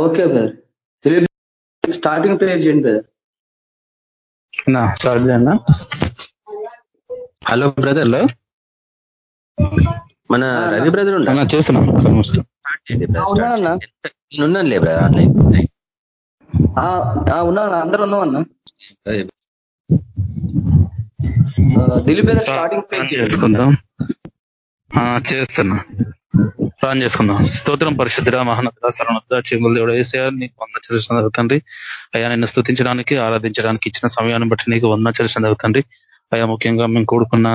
Okay brother starting page చేయండి brother నా start చేయన్నా హలో బ్రదర్లో మన రవి బ్రదర్ ఉన్నా చేస్తున్నా. ఉన్నాను లే బ్రదర్ ఆన్లైన్ ఉన్నాను అందరూ ఉన్నామన్నా దిలీప్ స్టార్టింగ్ పేజ్ చేసుకుందాం. చేస్తున్నా. ప్రాణం చేసుకుందాం. స్తోత్రం పరిశుద్ధ మహానత సరణత చెగులు దేవుడు వేసే నీకు వంద చరిచిన జరుగుతండి అయ్యా నిన్ను స్థుతించడానికి ఆరాధించడానికి ఇచ్చిన సమయాన్ని బట్టి నీకు వంద చరిచిన జరుగుతండి అయ్యా ముఖ్యంగా మేము కూడుకున్న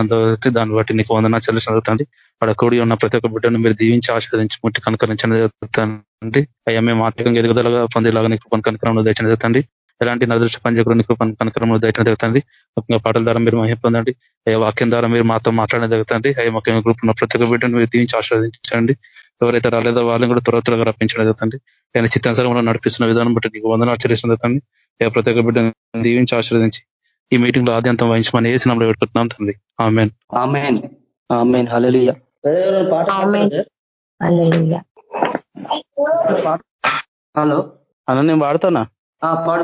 దాన్ని బట్టి నీకు వందన చలిసిన జరుగుతుంది అక్కడ కూడి ఉన్న ప్రతి ఒక్క బిడ్డను మీరు దీవించి ఆశ్రదించి ముట్టి కనుకరించడం జరుగుతుంది అయ్యా మేము ఆర్థికంగా ఎదుగుదలగా పొందేలాగా నీకు కనుకరం దయచిన జరుగుతుంది ఎలాంటి నదృష్టి పనిచేయకుండా నీకు కనుకరంలో దయచిన జరుగుతుంది ముఖ్యంగా పాటల ద్వారా మీరు మహిళ పొందండి. అయ్యా వాక్యం ద్వారా మీరు మాతో మాట్లాడడం జరుగుతుంది అయ్యా ముఖ్యంగా గ్రూప్ ఉన్న ప్రతి ఒక్క బిడ్డను మీరు దీవించి ఆశ్రవదించండి. ఎవరైతే రాలేదో వాళ్ళని కూడా త్వర త్వరగా రప్పించడం జరుగుతుంది ఆయన చిత్తానుసారంలో నడిపిస్తున్న విధానం బట్టి నీకు వందన ఆచరిస్తున్న జరుగుతుంది అయ్యా ప్రతి ఒక్క బిడ్డను దీవించి ఆశ్రదించి ఈ మీటింగ్లో ఆద్యంతం వహించమని ఏ సినిమాలో పెట్టుకుంటున్నాం తండ్రి. హలో. అన్న నేను వాడతానా పాడు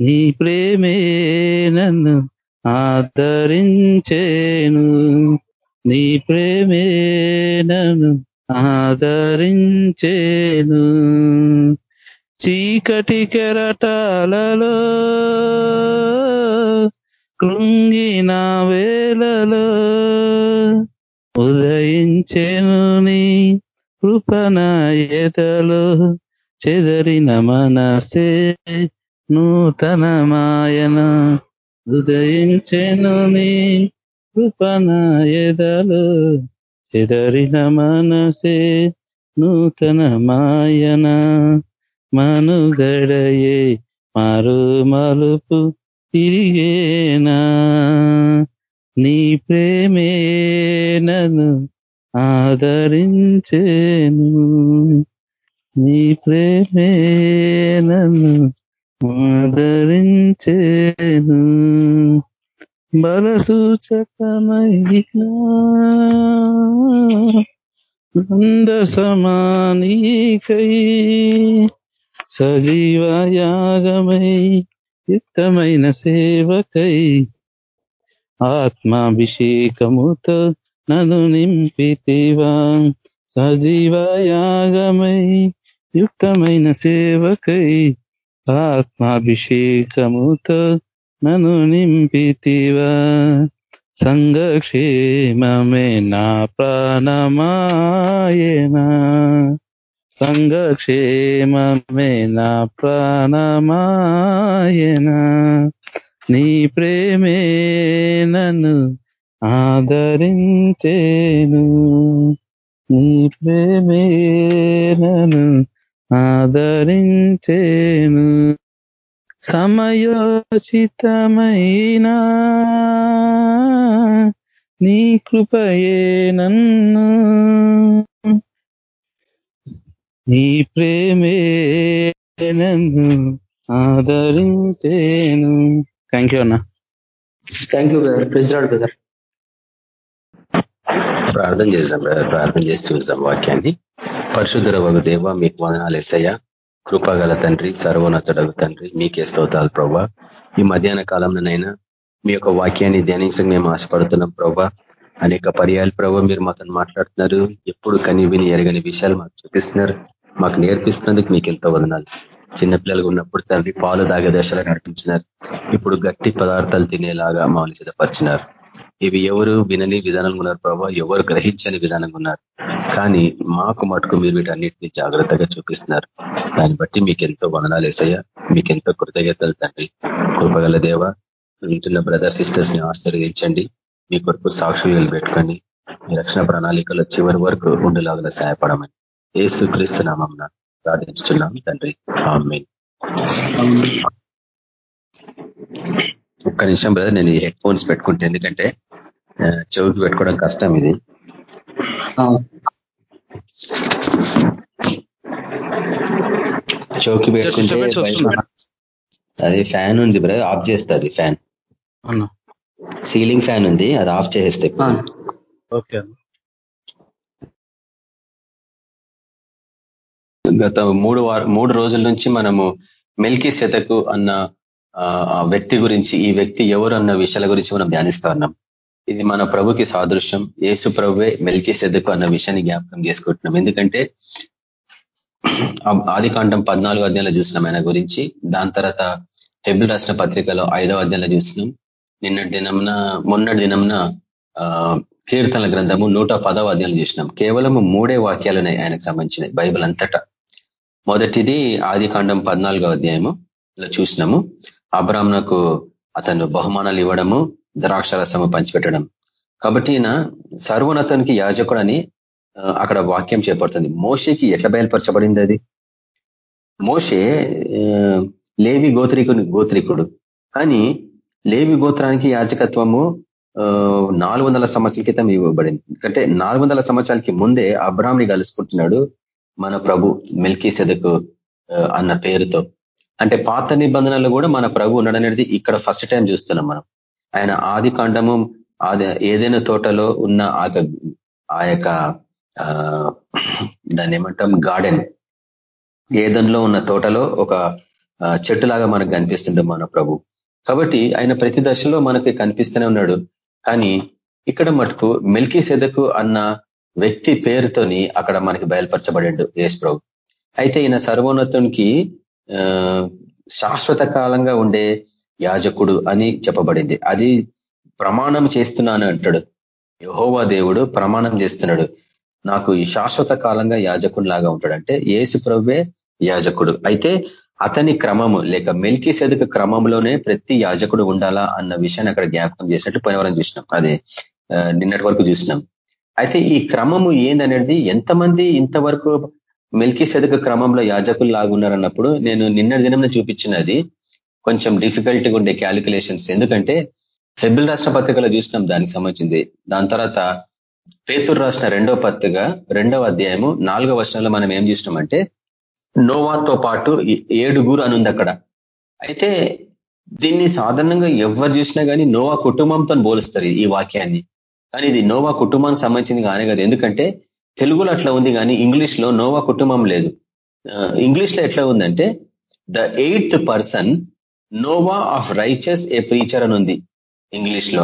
నీ ప్రేమే నన్ను ఆదరించేను. నీ ప్రేమే నన్ను ఆదరించేను. చీకటి కెరటాలలో కృంగిన వేలలో ఉదయించేను నీ కృపణ ఎదలో చెదరిన మనసే నూతన మాయన ఉదయించెను నీ కృపణ ఎదలో చెదరిన మనసే నూతన మాయన మనుగడయే మారు మలుపు తిరిగేనా. నీ ప్రేమే నన్ను ఆదరించేను. నీ ప్రేమే నన్ను ఆదరించేను బలసూచకమైనా నంద సమానీకై సజీవయాగమై యుక్తమైన సేవకై. ఆత్మాభిషేకముతో నను నింపితివా. సజీవయాగమై యుక్తమైన సేవకై. ఆత్మాభిషేకముతో నను నింపితివా. సంఘక్షేమమే నా ప్రాణమాయనా. సంఘక్షేమమే నా ప్రాణమాయనా. నీ ప్రేమే నన్ను ఆదరించేను. నీ ప్రేమే నన్ను ఆదరించేను సమయోచితమైనా నీ కృపయే నన్ను. నీ ప్రేమే నన్ను ఆదరించేను. థ్యాంక్ యూ అన్న. Thank you brother president brother ప్రార్థన చేద్దాం బ్రదర్. ప్రార్థన చేసి చూద్దాం వాక్యాన్ని. పరిశుద్ధుర ఒక దేవ మీకు వదనాలు ఎసయ్యా కృపగల తండ్రి సర్వోన్నతుడగు తండ్రి మీకే స్తోతాలు ప్రభా ఈ మధ్యాహ్న కాలంలోనైనా మీ యొక్క వాక్యాన్ని ధ్యానించడం మేము ఆశపడుతున్నాం ప్రభా అనేక పర్యాలు ప్రభావ మీరు మాతో మాట్లాడుతున్నారు. ఎప్పుడు కని విని ఎరగని విషయాలు మాకు చూపిస్తున్నారు. మాకు నేర్పిస్తున్నందుకు మీకు ఎంతో వదనాలు. చిన్నపిల్లలు ఉన్నప్పుడు తండ్రి పాలు దాగే దశలో నడిపించినారు. ఇప్పుడు గట్టి పదార్థాలు తినేలాగా మమ్మల్ని సిద్ధపరిచినారు. ఇవి ఎవరు వినని విధానంగా ఉన్నారు ప్రభావ ఎవరు గ్రహించని విధానంగా ఉన్నారు. కానీ మాకు మటుకు మీరు వీటన్నిటిని జాగ్రత్తగా చూపిస్తున్నారు. దాన్ని బట్టి మీకు ఎంతో వదనాలు వేసయ్యా మీకు ఎంతో కృతజ్ఞతలు తండ్రి. కృపగల దేవ వింటున్న బ్రదర్ సిస్టర్స్ని ఆశ్రయించండి మీ కొరకు సాక్షులు పెట్టుకొని మీ రక్షణ ప్రణాళికలో చివరి వరకు ఉండేలాగా సహాయపడమని ఏసు క్రీస్తు నామం ప్రార్థించుతున్నాం తండ్రి. ఆమె ఒక్క నిమిషం బ్రదర్ నేను హెడ్ ఫోన్స్ పెట్టుకుంటే ఎందుకంటే చెవికి పెట్టుకోవడం కష్టం ఇది. ఆ, చెవికి పెట్టుకుంటే అది ఫ్యాన్ ఉంది బ్రదర్ ఆఫ్ చేస్తుంది ఫ్యాన్ అన్న సీలింగ్ ఫ్యాన్ ఉంది అది ఆఫ్ చేస్తే ఆ, ఓకే. అన్న గత మూడు వార మూడు రోజుల నుంచి మనము మెల్కీ శతకు అన్న వ్యక్తి గురించి ఈ వ్యక్తి ఎవరు అన్న విషయాల గురించి మనం ధ్యానిస్తా ఉన్నాం. ఇది మన ప్రభుకి సాదృశ్యం. యేసు ప్రభువే మెల్కి సెద్దుకు అన్న విషయాన్ని జ్ఞాపకం చేసుకుంటున్నాం. ఎందుకంటే ఆది కాండం పద్నాలుగు అధ్యాయంలో చూసినాం ఆయన గురించి. దాని తర్వాత హెబిల్ రాసిన పత్రికలో ఐదవ అధ్యాయంలో చూసినాం నిన్నటి దినంన మొన్నటి దినంన ఆ, కీర్తనల గ్రంథము నూట పదవ అధ్యాయంలో చూసినాం కేవలము మూడే వాక్యాలున్నాయి ఆయనకు సంబంధించినవి బైబిల్ అంతటా. మొదటిది ఆది కాండం పద్నాలుగో అధ్యాయము. చూసినాము అబ్రాహ్మణకు అతను బహుమానాలు ఇవ్వడము ద్రాక్షరసము పంచిపెట్టడం. కాబట్టి ఈయన సర్వోన్నతానికి యాజకుడు అని అక్కడ వాక్యం చేపడుతుంది. మోషేకి ఎట్లా బయలుపరచబడింది అది? మోషే లేవి గోత్రికుడు గోత్రికుడు. కానీ లేవి గోత్రానికి యాజకత్వము ఆ, నాలుగు వందల సంవత్సరాల క్రితం ఇవ్వబడింది. అంటే నాలుగు వందల సంవత్సరాలకి ముందే అబ్రామ్ని కలుసుకుంటున్నాడు మన ప్రభు మిల్కీ సెదకు అన్న పేరుతో. అంటే పాత నిబంధనలు కూడా మన ప్రభు ఉన్నాడనేది ఇక్కడ ఫస్ట్ టైం చూస్తున్నాం మనం. ఆయన ఆది కాండము ఏదైనా తోటలో ఉన్న ఆ యొక్క- ఆ యొక్క ఆ, దాన్ని ఏమంటాం గార్డెన్. ఏదన్లో ఉన్న తోటలో ఒక చెట్టులాగా మనకు కనిపిస్తుండే మన ప్రభు. కాబట్టి ఆయన ప్రతి దశలో మనకి కనిపిస్తూనే ఉన్నాడు. కానీ ఇక్కడ మటుకు మిల్కీ సెదకు అన్న వ్యక్తి పేరుతోని అక్కడ మనకి బయలుపరచబడిండు యేసు ప్రభు. అయితే ఈయన సర్వోన్నతునికి ఆ, శాశ్వత కాలంగా ఉండే యాజకుడు అని చెప్పబడింది. అది ప్రమాణం చేస్తున్నాను అంటాడు. యహోవా దేవుడు ప్రమాణం చేస్తున్నాడు. నాకు ఈ శాశ్వత కాలంగా యాజకుడు లాగా ఉంటాడు. అంటే ఏసు ప్రభువే యాజకుడు. అయితే అతని క్రమము లేక మెల్కీ సెదక క్రమంలోనే ప్రతి యాజకుడు ఉండాలా అన్న విషయాన్ని అక్కడ జ్ఞాపకం చేసినట్టు పోయినవరం చూసినాం. అదే నిన్నటి వరకు చూసినాం. అయితే ఈ క్రమము ఏందనేది ఎంతమంది ఇంతవరకు మెల్కీ సెదక క్రమంలో యాజకులు లాగున్నారన్నప్పుడు నేను నిన్నటి దినం చూపించినది కొంచెం డిఫికల్ట్గా ఉండే క్యాలిక్యులేషన్స్ ఎందుకంటే హెబిల్ రాష్ట్ర పత్రికలో చూసినాం దానికి సంబంధించింది. దాని తర్వాత పేతురు రాసిన రెండవ పత్రిక రెండవ అధ్యాయము నాలుగవ వర్షంలో మనం ఏం చూసినామంటే నోవాతో పాటు ఏడుగురు అని ఉంది అక్కడ అయితే దీన్ని సాధారణంగా ఎవరు చూసినా కానీ నోవా కుటుంబంతో పోలుస్తారు ఈ వాక్యాన్ని. కానీ ఇది నోవా కుటుంబానికి సంబంధించింది కానే కాదు. ఎందుకంటే తెలుగులో అట్లా ఉంది కానీ ఇంగ్లీష్లో నోవా కుటుంబం లేదు. ఇంగ్లీష్లో ఎట్లా ఉందంటే the eighth person Noah of righteous a preacher అని ఉంది ఇంగ్లీష్లో.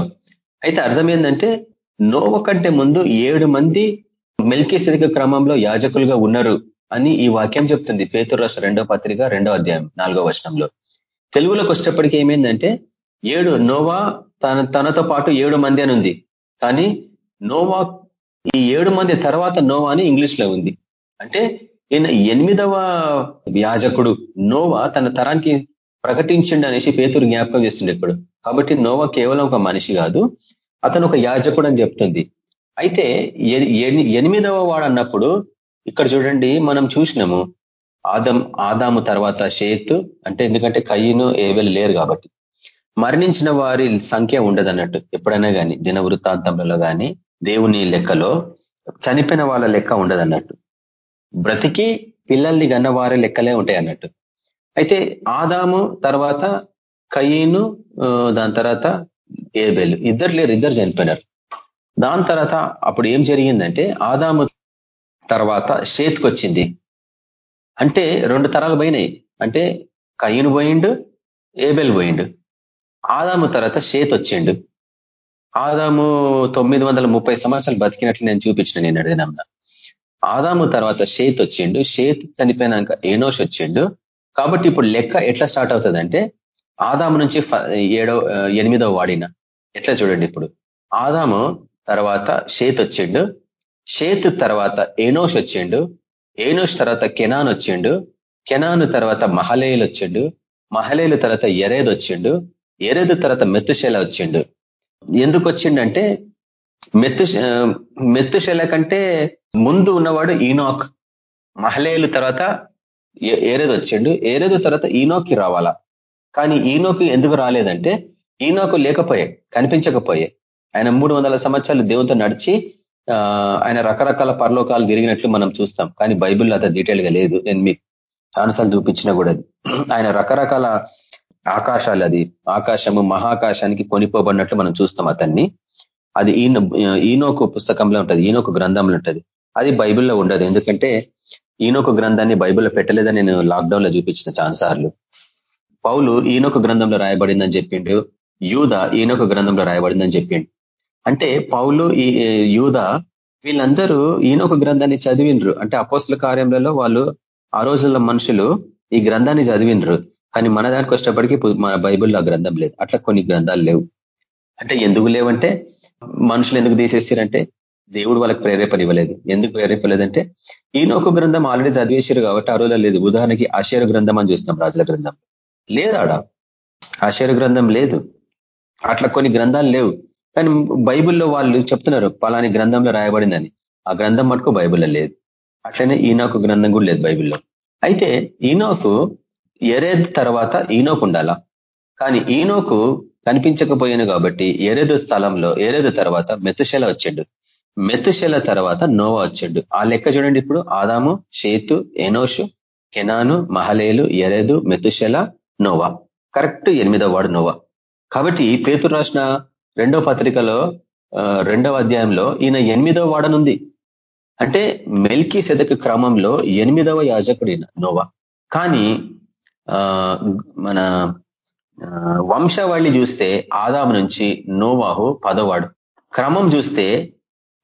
అయితే అర్థం ఏంటంటే నోవ కంటే ముందు ఏడు మంది మెల్కీ క్రమంలో యాజకులుగా ఉన్నారు అని ఈ వాక్యం చెప్తుంది. పేతురు రాష్ట్ర రెండో పత్రిక రెండో అధ్యాయం నాలుగో వచనంలో. తెలుగులోకి వచ్చేటప్పటికి ఏమైందంటే ఏడు నోవా తన తనతో పాటు ఏడు మంది అని ఉంది. కానీ నోవా ఈ ఏడు మంది తర్వాత నోవా అని ఇంగ్లీష్లో ఉంది. అంటే ఈయన ఎనిమిదవ యాజకుడు నోవా తన తరానికి ప్రకటించండి అనేసి పేతురు జ్ఞాపకం చేస్తుండే ఇప్పుడు కాబట్టి నోవా కేవలం ఒక మనిషి కాదు అతను ఒక యాజకుడు అని చెప్తుంది. అయితే ఎనిమిదవ వాడు అన్నప్పుడు ఇక్కడ చూడండి మనం చూసినాము ఆదం ఆదాము తర్వాత షేతు అంటే ఎందుకంటే కయ్యను ఏవెలు లేరు కాబట్టి. మరణించిన వారి సంఖ్య ఉండదు అన్నట్టు ఎప్పుడైనా కానీ దిన వృత్తాంతంలో కానీ దేవుని లెక్కలో చనిపోయిన వాళ్ళ లెక్క ఉండదు అన్నట్టు బ్రతికి పిల్లల్ని గన్న వారి లెక్కలే ఉంటాయి అన్నట్టు అయితే ఆదాము తర్వాత కయ్యను దాని తర్వాత ఏబేలు. ఇద్దరు లేరు ఇద్దరు చనిపోయినారు. దాని తర్వాత అప్పుడు ఏం జరిగిందంటే ఆదాము తర్వాత షేత్కి వచ్చింది అంటే రెండు తరాలు పోయినాయి. అంటే కయ్యను పోయిండు ఏబెల్ పోయిండు. ఆదాము తర్వాత షేత్ వచ్చిండు ఆదాము తొమ్మిది వందల ముప్పై సంవత్సరాలు బతికినట్లు నేను చూపించిన నేను అడిగినమ్మ ఆదాము తర్వాత షేత్ వచ్చిండు షేత్ చనిపోయినాక ఏనోష్ వచ్చిండు. కాబట్టి ఇప్పుడు లెక్క ఎట్లా స్టార్ట్ అవుతుందంటే ఆదాము నుంచి ఏడో ఎనిమిదవ వాడిన. ఎట్లా చూడండి ఇప్పుడు. ఆదాము తర్వాత షేత్ వచ్చిండు. షేత్ తర్వాత ఏనోష్ వచ్చిండు. ఏనోష్ తర్వాత కెనాన్ వచ్చిండు. కెనాన్ తర్వాత మహలేలు వచ్చిండు. మహలేయుల తర్వాత ఎరేద్ వచ్చిండు. ఎరేదు తర్వాత మెత్తుశెల వచ్చిండు. ఎందుకు వచ్చిండంటే మెత్తు మెత్తుశెల కంటే ముందు ఉన్నవాడు ఈనాక్. మహలేలు తర్వాత ఏరేదో వచ్చిండు. ఏరేదో తర్వాత ఈనోకి రావాలా? కానీ ఈనోకి ఎందుకు రాలేదంటే ఈనోకు లేకపోయే కనిపించకపోయే. ఆయన మూడు వందల సంవత్సరాలు దేవునితో నడిచి ఆయన రకరకాల పరలోకాలు తిరిగినట్లు మనం చూస్తాం. కానీ బైబిల్లో అంత డీటెయిల్గా లేదు. నేను మీకు ఛాన్సాలు చూపించినా కూడా అది. ఆయన రకరకాల ఆకాశాలు అది. ఆకాశము మహాకాశానికి కొనిపోబడినట్లు మనం చూస్తాం అతన్ని. అది ఈనో ఈనోకు పుస్తకంలో ఉంటుంది. ఈనోకు గ్రంథంలో ఉంటుంది. అది బైబిల్లో ఉండదు. ఎందుకంటే ఈనొక గ్రంథాన్ని బైబిల్లో పెట్టలేదని నేను లాక్డౌన్లో చూపించిన చాలాసార్లు. పౌలు ఈనొక గ్రంథంలో రాయబడిందని చెప్పిండు యూద ఈనొక గ్రంథంలో రాయబడిందని చెప్పిండు. అంటే పౌలు ఈ యూద వీళ్ళందరూ ఈనొక గ్రంథాన్ని చదివిండ్రు. అంటే అపోస్ల కార్యంలో వాళ్ళు ఆ రోజుల్లో మనుషులు ఈ గ్రంథాన్ని చదివిండ్రు. కానీ మన దానికి వచ్చేటప్పటికీ మన బైబిల్లో ఆ గ్రంథం లేదు. అట్లా కొన్ని గ్రంథాలు లేవు. అంటే ఎందుకు లేవంటే మనుషులు ఎందుకు తీసేసారంటే దేవుడు వాళ్ళకి ప్రేరేపణ ఇవ్వలేదు. ఎందుకు ప్రేరేపలేదంటే ఈనోకు గ్రంథం ఆల్రెడీ చదివేశారు కాబట్టి ఆ లేదు. ఉదాహరణకి ఆశేర గ్రంథం అని చూస్తున్నాం రాజుల గ్రంథం. లేదాడ ఆశేర గ్రంథం లేదు. అట్లా కొన్ని గ్రంథాలు లేవు. కానీ బైబిల్లో వాళ్ళు చెప్తున్నారు పలాని గ్రంథంలో రాయబడిందని. ఆ గ్రంథం మటుకు బైబిల్లో లేదు. అట్లనే ఈనోకు గ్రంథం కూడా లేదు బైబిల్లో. అయితే ఈనోకు ఎరేద్ తర్వాత ఈనోకు ఉండాలా? కానీ ఈనోకు కనిపించకపోయాను కాబట్టి ఎరేదు స్థలంలో ఎరేదు తర్వాత మెతుశల వచ్చిండు. మెతుశల తర్వాత నోవా వచ్చిండు. ఆ లెక్క చూడండి ఇప్పుడు. ఆదాము షేతు ఎనోషు కెనాను మహలేలు ఎరేదు మెతుశల నోవా. కరెక్ట్ ఎనిమిదవ వాడు నోవా. కాబట్టి పేతురు రాసిన రెండవ పత్రికలో రెండవ అధ్యాయంలో ఈయన ఎనిమిదవ వాడనుంది. అంటే మెల్కీ సెదక క్రమంలో ఎనిమిదవ యాజకుడు ఈయన నోవా. కానీ ఆ మన ఆ, వంశావళి చూస్తే ఆదాము నుంచి నోవాహు పదవాడు. క్రమం చూస్తే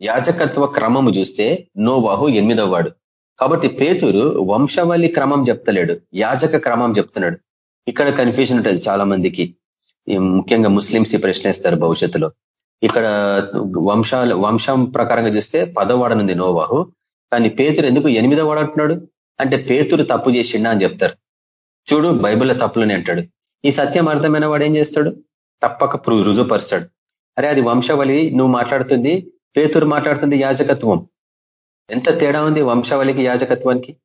యాజకత్వ క్రమము చూస్తే నోవాహు ఎనిమిదవ వాడు కాబట్టి పేతురు వంశవళి క్రమం చెప్తలేడు యాజక క్రమం చెప్తున్నాడు. ఇక్కడ కన్ఫ్యూజన్ ఉంటుంది చాలా మందికి ఈ ముఖ్యంగా ముస్లింస్ ఈ ప్రశ్నిస్తారు భవిష్యత్తులో. ఇక్కడ వంశాల వంశం ప్రకారంగా చూస్తే పదవాడనుంది నోవాహు. కానీ పేతురు ఎందుకు ఎనిమిదో వాడు అంటున్నాడు? అంటే పేతురు తప్పు చేసిండా అని చెప్తారు. చూడు బైబిల్లో తప్పులని అంటాడు. ఈ సత్యం అర్థమైన వాడు ఏం చేస్తాడు? తప్పక రుజుపరుస్తాడు. అరే అది వంశవళి నువ్వు మాట్లాడుతుంది పేతురు మాట్లాడుతుంది యాజకత్వం. ఎంత తేడా ఉంది వంశావళికి యాజకత్వానికి?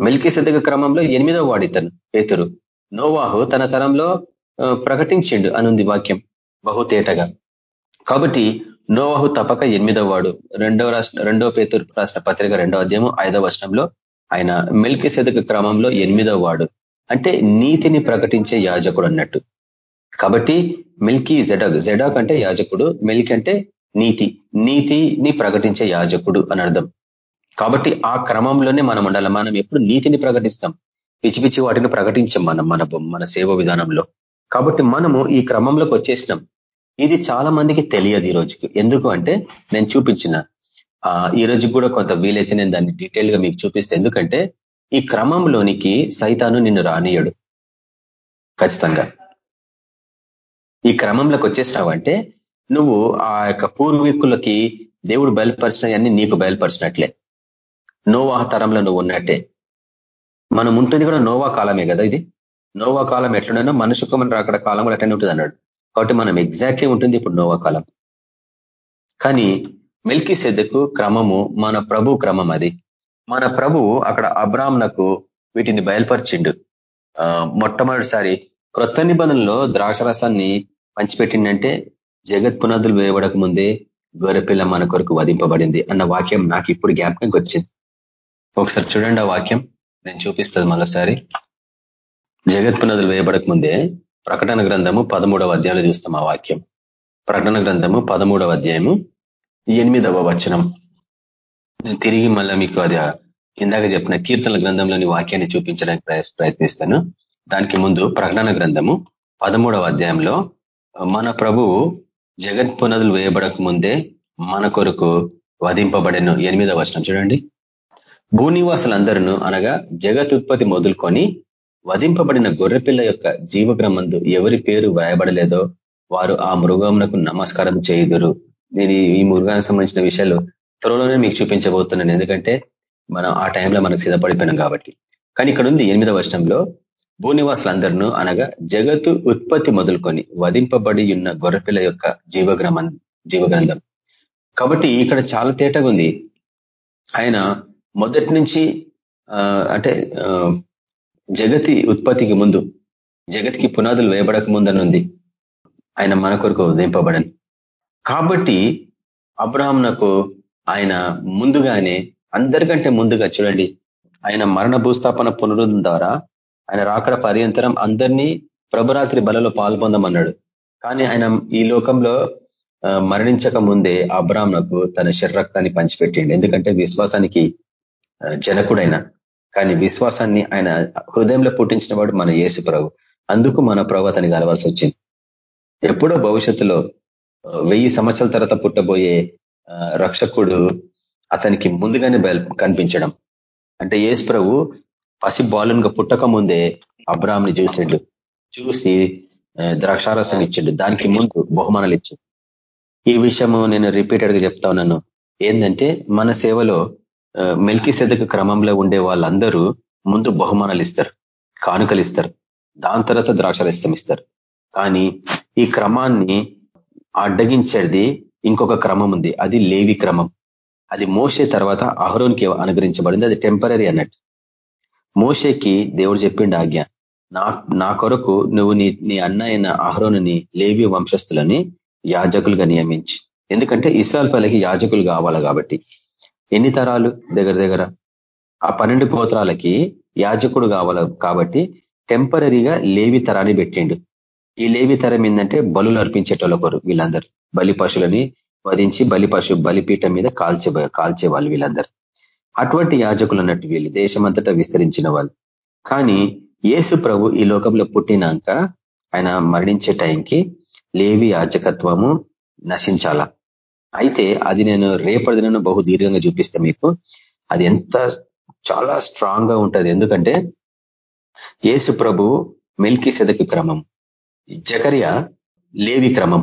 మెల్కి క్రమంలో ఎనిమిదో వాడు ఇతను పేతురు. నోవాహు తన తరంలో ప్రకటించిండు అనుంది వాక్యం బహుతేటగా. కాబట్టి నోవాహు తప్పక ఎనిమిదో వాడు. రెండో రాష్ట్ర రెండో పేతురు రాష్ట్ర పత్రిక రెండవ అధ్యాయం ఐదవ వర్షంలో ఆయన మెల్కి క్రమంలో ఎనిమిదో వాడు. అంటే నీతిని ప్రకటించే యాజకుడు అన్నట్టు కాబట్టి మిల్కీ జెడాక్ జెడాగ్ అంటే యాజకుడు మిల్క్ అంటే నీతి. నీతిని ప్రకటించే యాజకుడు అని అర్థం. కాబట్టి ఆ క్రమంలోనే మనం ఉండాలి. మనం ఎప్పుడు నీతిని ప్రకటిస్తాం. పిచ్చి పిచ్చి వాటిని ప్రకటించాం మనం మన మన సేవ విధానంలో. కాబట్టి మనము ఈ క్రమంలోకి వచ్చేసినాం. ఇది చాలా మందికి తెలియదు ఈ రోజుకి. ఎందుకు అంటే నేను చూపించిన. ఆ ఈ రోజు కూడా కొంత వీలైతే నేను దాన్ని డీటెయిల్గా మీకు చూపిస్తే. ఎందుకంటే ఈ క్రమంలోనికి సైతాను నిన్ను రానియడు ఖచ్చితంగా. ఈ క్రమంలోకి వచ్చేసినావంటే నువ్వు ఆ యొక్క పూర్వీకులకి దేవుడు బయలుపరిచినవన్నీ నీకు బయలుపరిచినట్లే. నోవా తరంలో నువ్వు ఉన్నట్టే. మనం ఉంటుంది కూడా నోవా కాలమే కదా ఇది? నోవా కాలం ఎట్లున్నానో మనుషుకు మన రాకడ కాలం కూడా అట్లనే ఉంటుంది అన్నాడు. కాబట్టి మనం ఎగ్జాక్ట్లీ ఉంటుంది ఇప్పుడు నోవా కాలం. కానీ మిల్కీ సెద్దకు క్రమము మన ప్రభు క్రమం అది. మన ప్రభువు అక్కడ అబ్రాహ్మణకు వీటిని బయలుపరిచిండు. ఆ, మొట్టమొదటిసారి క్రొత్త నిబంధనలో ద్రాక్షరసాన్ని పంచిపెట్టిండంటే జగత్ పునాదులు వేయబడక ముందే గొర్రెపిల్ల మన కొరకు వధింపబడింది అన్న వాక్యం నాకు ఇప్పుడు జ్ఞాపకంకి వచ్చింది. ఒకసారి చూడండి ఆ వాక్యం. నేను చూపిస్తుంది మరోసారి. జగత్ పునాదులు వేయబడక ముందే ప్రకటన గ్రంథము పదమూడవ అధ్యాయంలో చూస్తాం ఆ వాక్యం. ప్రకటన గ్రంథము పదమూడవ అధ్యాయము ఎనిమిదవ వచనం. నేను తిరిగి మళ్ళీ మీకు అది ఇందాక చెప్పిన కీర్తనల గ్రంథంలోని వాక్యాన్ని చూపించడానికి ప్రయత్నిస్తాను. దానికి ముందు ప్రకటన గ్రంథము పదమూడవ అధ్యాయంలో మన ప్రభువు జగత్ పునదులు వేయబడక ముందే మన కొరకు వధింపబడను. ఎనిమిదవ వచనం చూడండి. భూనివాసులందరూ అనగా జగత్ ఉత్పత్తి మొదలుకొని వధింపబడిన గొర్రెపిల్ల యొక్క జీవగ్రమందు ఎవరి పేరు వ్రాయబడలేదో వారు ఆ మృగమునకు నమస్కారం చేయుదురు. నేను ఈ- ఈ మృగానికి సంబంధించిన విషయాలు త్వరలోనే మీకు చూపించబోతున్నాను. ఎందుకంటే మనం ఆ టైంలో మనకు సిద్ధపడిపోయినాం కాబట్టి. కానీ ఇక్కడ ఉంది ఎనిమిదవ వర్షంలో భూనివాసులందరినూ అనగా జగత్తు ఉత్పత్తి మొదలుకొని వధింపబడి ఉన్న గొర్రెపిల్ల యొక్క జీవగ్రమం జీవగ్రంథం. కాబట్టి ఇక్కడ చాలా తేటగా ఉంది. ఆయన మొదటి నుంచి ఆ, అంటే జగతి ఉత్పత్తికి ముందు జగతికి పునాదులు వేయబడక ముందనుంది. ఆయన మన కొరకు ఉదయింపబడని కాబట్టి అబ్రాహ్మణకు ఆయన ముందుగానే అందరికంటే ముందుగా చూడండి ఆయన మరణ భూస్థాపన పునరుద్ధం ద్వారా ఆయన రాకడ పర్యంతరం అందరినీ ప్రభురాత్రి బలలో పాల్పొందమన్నాడు. కానీ ఆయన ఈ లోకంలో మరణించక ముందే అబ్రాహ్మణకు తన శరీరక్తాన్ని పంచిపెట్టిండు. ఎందుకంటే విశ్వాసానికి జనకుడైన. కానీ విశ్వాసాన్ని ఆయన హృదయంలో పుట్టించిన వాడు మన యేసు ప్రభు. అందుకు మన ప్రభు అతని కలవాల్సి వచ్చింది. ఎప్పుడో భవిష్యత్తులో వెయ్యి సంవత్సరాల తర్వాత పుట్టబోయే రక్షకుడు అతనికి ముందుగానే కనిపించడం. అంటే యేసు ప్రభు పసి బాలునిగా పుట్టక ముందే అబ్రామ్ని చూసిండు. చూసి ద్రాక్షారసం ఇచ్చిండు. దానికి ముందు బహుమానాలు ఇచ్చిండు. ఈ విషయము నేను రిపీటెడ్గా చెప్తా ఉన్నాను. ఏంటంటే మన సేవలో మెల్కి సెదక క్రమంలో ఉండే వాళ్ళందరూ ముందు బహుమానాలు ఇస్తారు. కానుకలు ఇస్తారు. దాని తర్వాత ద్రాక్షారసం ఇస్తారు. కానీ ఈ క్రమాన్ని అడ్డగించేది ఇంకొక క్రమం ఉంది. అది లేవి క్రమం. అది మోసే తర్వాత అహరోన్కి అనుగ్రహించబడింది. అది టెంపరీ అన్నట్టు. మోషేకి దేవుడు చెప్పిండు ఆజ్ఞ. నా నా కొరకు నువ్వు నీ నీ అన్న అయిన అహరోనుని లేవి వంశస్థులని యాజకులుగా నియమించి. ఎందుకంటే ఇస్రాల్ పల్లెకి యాజకులు కావాలి కాబట్టి. ఎన్ని తరాలు? దగ్గర దగ్గర. ఆ పన్నెండు గోత్రాలకి యాజకుడు కావాలి కాబట్టి టెంపరీగా లేవి తరాన్ని పెట్టిండు. ఈ లేవి తరం ఏంటంటే బలులు అర్పించేటోళ్ళకొరు వీళ్ళందరూ. బలి పశువులని వధించి బలి పశు బలిపీఠం మీద కాల్చే కాల్చేవాళ్ళు వీళ్ళందరూ. అటువంటి యాజకులు అన్నట్టు వీళ్ళు దేశమంతటా విస్తరించిన వాళ్ళు. కానీ యేసు ప్రభు ఈ లోకంలో పుట్టినాక ఆయన మరణించే టైంకి లేవి యాజకత్వము నశించాల. అయితే అది నేను రేపటి దిన బహు దీర్ఘంగా చూపిస్తే మీకు. అది ఎంత చాలా స్ట్రాంగ్గా ఉంటుంది. ఎందుకంటే యేసు ప్రభు మెల్కి సెదకి క్రమం జకరియా లేవి క్రమం.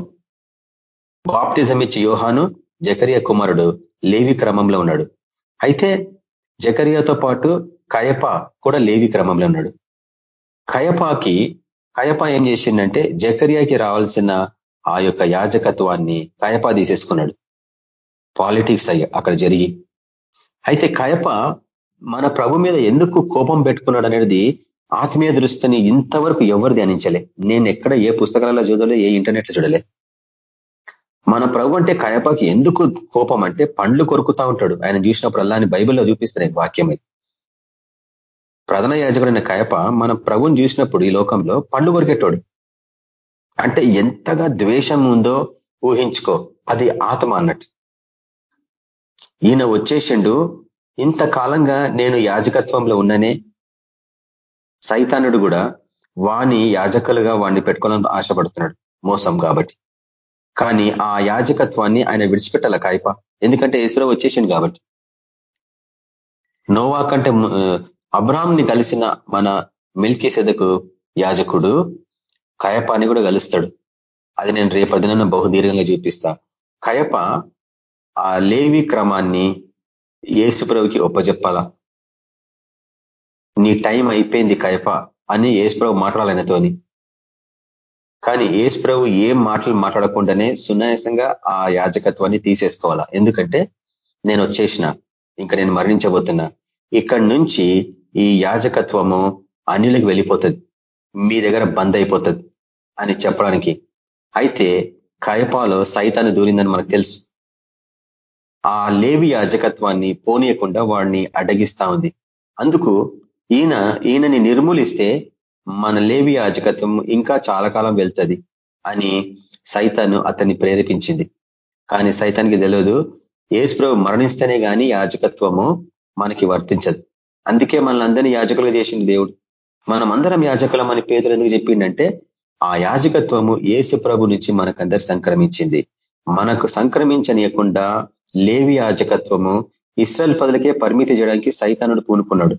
బాప్టిజం ఇచ్చి యోహాను జకరియా కుమారుడు లేవి క్రమంలో ఉన్నాడు. అయితే జకరియాతో పాటు కయప కూడా లేవి క్రమంలో ఉన్నాడు. కయపాకి కయప ఏం చేసిందంటే జకరియాకి రావాల్సిన ఆ యొక్క యాజకత్వాన్ని కయప తీసేసుకున్నాడు. పాలిటిక్స్ అయ్యి అక్కడ జరిగి. అయితే కయప మన ప్రభు మీద ఎందుకు కోపం పెట్టుకున్నాడు అనేది ఆత్మీయ దృష్టిని ఇంతవరకు ఎవరు ధ్యానించలే. నేను ఎక్కడ ఏ పుస్తకాలలో చూడలే ఏ ఇంటర్నెట్లో చూడలే. మన ప్రభు అంటే కయపకి ఎందుకు కోపం అంటే పండ్లు కొరుకుతా ఉంటాడు. ఆయన చూసినప్పుడు అల్లా అని బైబిల్లో చూపిస్తున్నాయి వాక్యం ప్రధాన యాజకుడైన కయప మన ప్రభుని చూసినప్పుడు ఈ లోకంలో పండ్లు కొరికేటోడు. అంటే ఎంతగా ద్వేషం ఉందో ఊహించుకో అది ఆత్మ అన్నట్టు. ఈయన వచ్చేసిండు ఇంతకాలంగా నేను యాజకత్వంలో ఉన్ననే. సైతానుడు కూడా వాణి యాజకులుగా వాణ్ణి పెట్టుకోవాలని ఆశపడుతున్నాడు. మోసం కాబట్టి. కానీ ఆ యాజకత్వాన్ని ఆయన విడిచిపెట్టాల కాయప. ఎందుకంటే ఈశ్వరం వచ్చేసిండు కాబట్టి. నోవా కంటే అబ్రామ్ని కలిసిన మన మిల్కీ సెదకు యాజకుడు కయపాని కూడా కలుస్తాడు. అది నేను రేపదిన బహుదీర్ఘంగా చూపిస్తా. కయప ఆ లేవి క్రమాన్ని ఏసుప్రభుకి ఒప్పజెప్పాల. నీ టైం అయిపోయింది కయప అని ఏసుప్రభు మాట్లాడాలనతోని. కానీ ఏసుప్రభు ఏం మాటలు మాట్లాడకుండానే సునాయాసంగా ఆ యాజకత్వాన్ని తీసేసుకోవాలా? ఎందుకంటే నేను వచ్చేసిన ఇంకా నేను మరణించబోతున్నా. ఇక్కడి నుంచి ఈ యాజకత్వము అన్యులకు వెళ్ళిపోతుంది. మీ దగ్గర బంద్ అయిపోతుంది అని చెప్పడానికి. అయితే కయపాలో సైతాన్ని దూరిందని మనకు తెలుసు. ఆ లేవి యాజకత్వాన్ని పోనీయకుండా వాడిని అడ్డగిస్తా ఉంది. అందుకు ఈయన ఈయనని నిర్మూలిస్తే మన లేవి యాజకత్వం ఇంకా చాలా కాలం వెళ్తుంది అని సైతాను అతన్ని ప్రేరేపించింది. కానీ సైతానికి తెలియదు ఏసుప్రభు మరణిస్తేనే గాని యాజకత్వము మనకి వర్తించదు. అందుకే మనల్ని అందరినీ యాజకులుగా చేసింది దేవుడు. మనం అందరం యాజకులం అని పేదలు ఎందుకు చెప్పిండంటే ఆ యాజకత్వము ఏసు ప్రభు నుంచి మనకందరు సంక్రమించింది. మనకు సంక్రమించనీయకుండా లేవి యాజకత్వము ఇస్రాయల్ పదులకే పరిమితి చేయడానికి సైతానుడు పూనుకున్నాడు.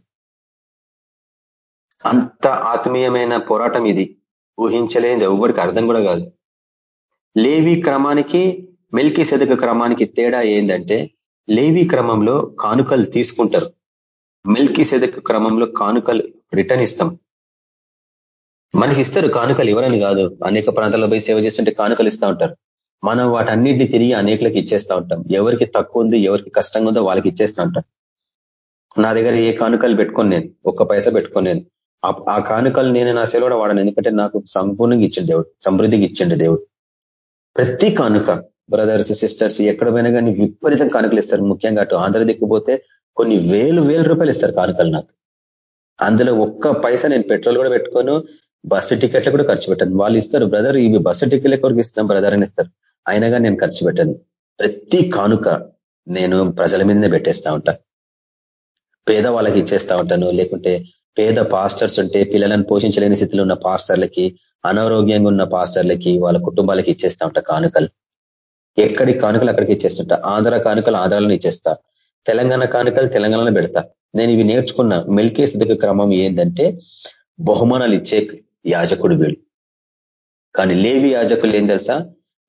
అంత ఆత్మీయమైన పోరాటం ఇది. ఊహించలేదు ఎవరికి అర్థం కూడా కాదు. లేవి క్రమానికి మెల్కి సెదక క్రమానికి తేడా ఏంటంటే లేవి క్రమంలో కానుకలు తీసుకుంటారు. మిల్కీ సెదక్ క్రమంలో కానుకలు రిటర్న్ ఇస్తాం. మనకి ఇస్తారు కానుకలు ఎవరని కాదు. అనేక ప్రాంతాల్లో పోయి సేవ చేస్తుంటే కానుకలు ఇస్తూ ఉంటారు. మనం వాటన్నిటిని తిరిగి అనేకలకు ఇచ్చేస్తూ ఉంటాం. ఎవరికి తక్కువ ఉంది ఎవరికి కష్టంగా ఉందో వాళ్ళకి ఇచ్చేస్తూ ఉంటాం. నా దగ్గర ఏ కానుకలు పెట్టుకొని నేను ఒక్క పైసా పెట్టుకొని నేను ఆ కానుకలు నేను నా సెలవుడ వాడను. ఎందుకంటే నాకు సంపూర్ణంగా ఇచ్చిండు దేవుడు. సమృద్ధికి ఇచ్చిండు దేవుడు. ప్రతి కానుక బ్రదర్స్ సిస్టర్స్ ఎక్కడ పోయినా కానీ విపరీతం కానుకలు ఇస్తారు. ముఖ్యంగా అటు ఆంధ్ర దిక్కుపోతే కొన్ని వేలు వేల రూపాయలు ఇస్తారు కానుకలు నాకు. అందులో ఒక్క పైసా నేను పెట్రోల్ కూడా పెట్టుకోను బస్సు టికెట్లు కూడా ఖర్చు పెట్టాను. వాళ్ళు ఇస్తారు బ్రదర్ ఇవి బస్సు టికెట్లు కొరకు ఇస్తాం బ్రదర్ అని ఇస్తారు. అయినగా నేను ఖర్చు పెట్టాను. ప్రతి కానుక నేను ప్రజల మీదనే పెట్టేస్తా ఉంటా. పేదవాళ్ళకి ఇచ్చేస్తా ఉంటాను. లేకుంటే పేద పాస్టర్స్ ఉంటే పిల్లలను పోషించలేని స్థితిలో ఉన్న పాస్టర్లకి అనారోగ్యంగా ఉన్న పాస్టర్లకి వాళ్ళ కుటుంబాలకి ఇచ్చేస్తా ఉంటా కానుకలు. ఎక్కడి కానుకలు అక్కడికి ఇచ్చేస్తుంటా ఆంధ్ర కానుకలు ఆంధ్రాలను ఇచ్చేస్తా. తెలంగాణ కానుకలు తెలంగాణలో పెడతా. నేను ఇవి నేర్చుకున్న మెల్కే సిద్ధక క్రమం ఏంటంటే బహుమానాలు ఇచ్చే యాజకుడు వీడు. కానీ లేవి యాజకులు ఏం తెలుసా?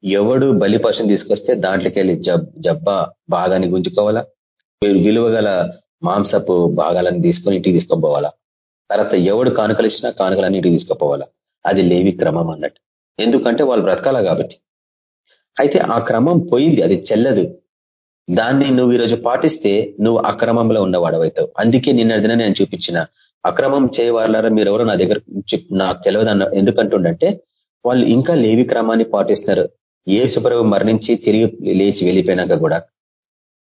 ఎవడు బలిపశం తీసుకొస్తే దాంట్లోకి వెళ్ళి జబ్ జబ్బా భాగాన్ని గుంజుకోవాలా? విలువ గల మాంసపు భాగాలను తీసుకొని ఇంటికి తీసుకుపోవాలా తర్వాత ఎవడు కానుకలు ఇచ్చినా కానుకలు అన్నిటికి తీసుకుపోవాలా? అది లేవి క్రమం అన్నట్టు. ఎందుకంటే వాళ్ళు బ్రతకాల కాబట్టి. అయితే ఆ క్రమం పోయింది అది చెల్లదు. దాన్ని నువ్వు ఈరోజు పాటిస్తే నువ్వు అక్రమంలో ఉన్నవాడవైతావు. అందుకే నిన్న దిన నేను చూపించిన అక్రమం చేయవారులారా మీరు ఎవరో నా దగ్గర నాకు తెలియదు అన్న ఎందుకంటుండంటే వాళ్ళు ఇంకా లేవి క్రమాన్ని పాటిస్తున్నారు. ఏ మరణించి తిరిగి లేచి వెళ్ళిపోయినాక కూడా.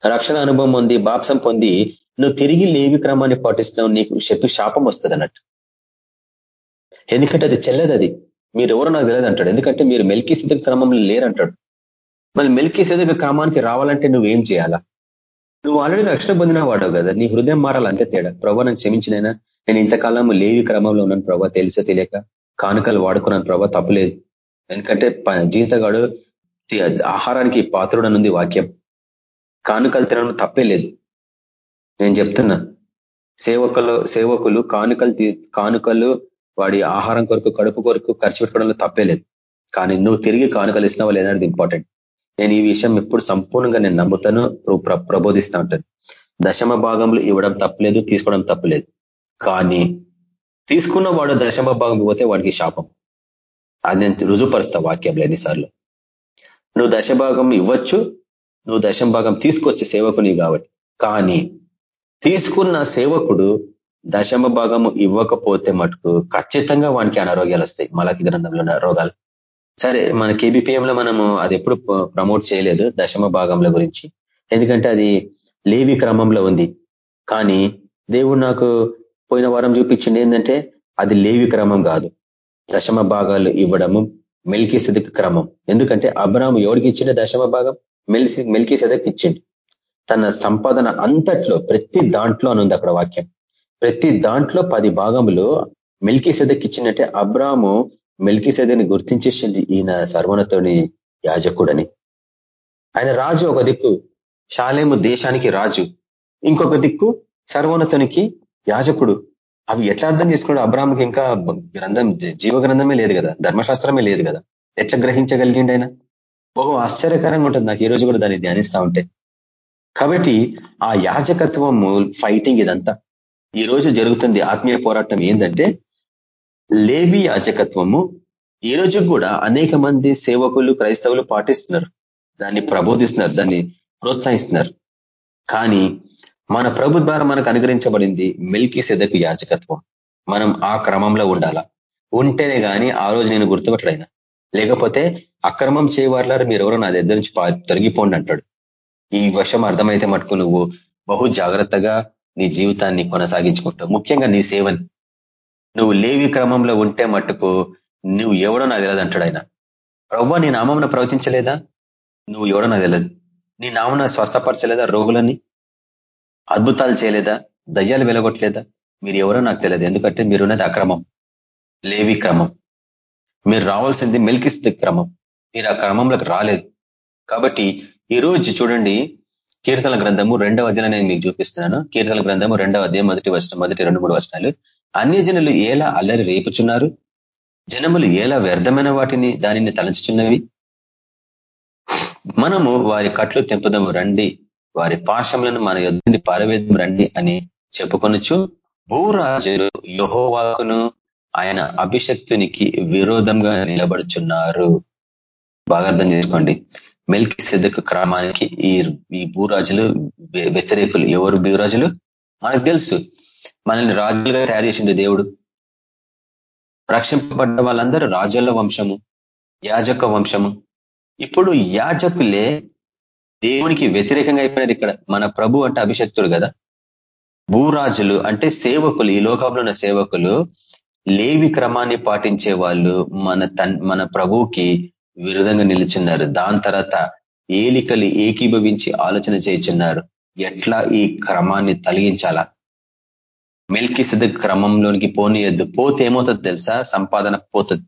రక్షణ అనుభవం ఉంది బాప్సం పొంది నువ్వు తిరిగి లేవి క్రమాన్ని పాటిస్తున్నావు నీకు చెప్పి శాపం వస్తుంది అన్నట్టు. ఎందుకంటే అది చెల్లదు అది. మీరు నాకు తెలియదు అంటాడు. ఎందుకంటే మీరు మెల్కీ సిద్ధ క్రమంలో లేరంటాడు. మళ్ళీ మెల్కీ సిద్ధ క్రమానికి రావాలంటే నువ్వేం చేయాలా? నువ్వు ఆల్రెడీ రక్షణ పొందిన వాడవు కదా. నీ హృదయం మారాలి అంతే తేడా. ప్రభా నన్ను క్షమించినైనా? నేను ఇంతకాలం లేవి క్రమంలో ఉన్నాను ప్రభావ తెలుసో తెలియక. కానుకలు వాడుకున్నాను ప్రభావ తప్పలేదు ఎందుకంటే జీవితగాడు ఆహారానికి పాత్రుడనుంది వాక్యం. కానుకలు తినడం తప్పే లేదు. నేను చెప్తున్నా. సేవకులు సేవకులు కానుకలు కానుకలు వాడి ఆహారం కొరకు కడుపు కొరకు ఖర్చు పెట్టుకోవడంలో తప్పే లేదు. కానీ నువ్వు తిరిగి కానుకలు ఇస్తున్నావా లేదనేది ఇంపార్టెంట్. నేను ఈ విషయం ఎప్పుడు సంపూర్ణంగా నేను నమ్ముతాను ప్రబోధిస్తూ ఉంటాను దశమ భాగంలో ఇవ్వడం తప్పలేదు తీసుకోవడం తప్పలేదు కానీ తీసుకున్న వాడు దశమ భాగం పోతే వాడికి శాపం. అది నేను రుజుపరుస్తా వాక్యంలో ఎన్నిసార్లు. నువ్వు దశభాగం ఇవ్వచ్చు నువ్వు దశం భాగం తీసుకొచ్చే సేవకుని కాబట్టి. కానీ తీసుకున్న సేవకుడు దశమ భాగము ఇవ్వకపోతే మటుకు ఖచ్చితంగా వానికి అనారోగ్యాలు వస్తాయి. మలకి గ్రంథంలో రోగాలు. సరే మన కేబిపిఎంలో మనము అది ఎప్పుడు ప్రమోట్ చేయలేదు దశమ భాగంలో గురించి. ఎందుకంటే అది లేవి క్రమంలో ఉంది. కానీ దేవుడు నాకు పోయిన వారం చూపించింది ఏంటంటే అది లేవి క్రమం కాదు. దశమ భాగాలు ఇవ్వడము మెల్కి క్రమం. ఎందుకంటే అబ్రాహం ఎవరికి ఇచ్చిండే దశమ భాగం? మెల్సి మెల్కి సెదక్ ఇచ్చిండు. తన సంపాదన అంతట్లో ప్రతి దాంట్లో అనుంది అక్కడ వాక్యం. ప్రతి దాంట్లో పది భాగములు మెల్కి సెదక్ ఇచ్చినట్టే అబ్రాహము మెల్కి సెదని గుర్తించేసింది ఈయన సర్వనతోని యాజకుడని. ఆయన రాజు ఒక దిక్కు శాలేము దేశానికి రాజు. ఇంకొక దిక్కు సర్వోన్నతునికి యాజకుడు. అవి ఎట్లా అర్థం చేసుకున్నాడు అబ్రాహ్మకి ఇంకా గ్రంథం జీవ గ్రంథమే లేదు కదా ధర్మశాస్త్రమే లేదు కదా. ఎట్లా గ్రహించగలిగిండి ఆయన? బహు ఆశ్చర్యకరంగా ఉంటుంది నాకు ఈ రోజు కూడా దాన్ని ధ్యానిస్తా ఉంటే. కాబట్టి ఆ యాజకత్వము ఫైటింగ్ ఇదంతా. ఈ రోజు జరుగుతుంది ఆత్మీయ పోరాటం ఏంటంటే లేవి యాజకత్వము. ఈ రోజు కూడా అనేక మంది సేవకులు క్రైస్తవులు పాటిస్తున్నారు. దాన్ని ప్రబోధిస్తున్నారు దాన్ని ప్రోత్సహిస్తున్నారు. కానీ మన ప్రభు ద్వారా మనకు అనుగ్రహించబడింది మిల్కీ సెదకు యాచకత్వం మనం ఆ క్రమంలో ఉండాలా? ఉంటేనే కానీ ఆ రోజు నేను గుర్తుపట్టడైనా లేకపోతే అక్రమం చేయవారు మీరు ఎవరో నా దగ్గర నుంచి తొలగిపోండి అంటాడు. ఈ వర్షం అర్థమైతే మటుకు నువ్వు బహు జాగ్రత్తగా నీ జీవితాన్ని కొనసాగించుకుంటావు. ముఖ్యంగా నీ సేవని. నువ్వు లేవి క్రమంలో ఉంటే మట్టుకు నువ్వు ఎవడో నాకు తెలియదు అంటాడు ఆయన. ప్రవ్వ నీ నామం ప్రవచించలేదా? నువ్వు ఎవడో నాకు తెలియదు నీ నామన స్వస్థపరచలేదా రోగులని? అద్భుతాలు చేయలేదా? దయ్యాలు వెలగొట్టలేదా? మీరు ఎవరో నాకు తెలియదు ఎందుకంటే మీరున్నది అక్రమం. లేవి క్రమం. మీరు రావాల్సింది మెల్కిస్తే క్రమం. మీరు ఆ క్రమంలోకి రాలేదు. కాబట్టి ఈ రోజు చూడండి కీర్తన గ్రంథము రెండవ అధ్యాయం నేను మీకు చూపిస్తున్నాను. కీర్తన గ్రంథము రెండవ అధ్యాయం మొదటి వచనం మొదటి రెండు మూడు వచనాలు. అన్ని జనులు ఎలా అల్లరి రేపుచున్నారు? జనములు ఎలా వ్యర్థమైన వాటిని దానిని తలంచుచున్నవి? మనము వారి కట్లు తెంపుదము రండి వారి పాశములను మన యుద్ధని పారవేదం రండి అని చెప్పుకొనొచ్చు భూరాజులు యహోవాకును ఆయన అభిషక్తునికి విరోధంగా నిలబడుచున్నారు. బాగా అర్థం చేసుకోండి. మెల్కి సెదక్ క్రమానికి ఈ ఈ భూరాజులు వ్యతిరేకులు ఎవరు భూరాజులు? మనకు తెలుసు. మనల్ని రాజులుగా తయారు చేసిండు దేవుడు. రక్షింపబడ్డ వాళ్ళందరూ రాజుల వంశము యాజక వంశము. ఇప్పుడు యాజకులే దేవునికి వ్యతిరేకంగా అయిపోయినారు ఇక్కడ. మన ప్రభు అంటే అభిషక్తుడు కదా. భూరాజులు అంటే సేవకులు ఈ లోకంలో ఉన్న సేవకులు. లేవి క్రమాన్ని పాటించే వాళ్ళు మన తన్ మన ప్రభువుకి విరుద్ధంగా నిలిచిన్నారు దాని తర్వాత ఏలికలు ఏకీభవించి ఆలోచన చేయుచున్నారు. ఎట్లా ఈ క్రమాన్ని తొలగించాలా? మెల్కి సిద్ధ క్రమంలోనికి పోనీయద్దు. పోతే ఏమవుతుంది తెలుసా? సంపాదన పోతుంది.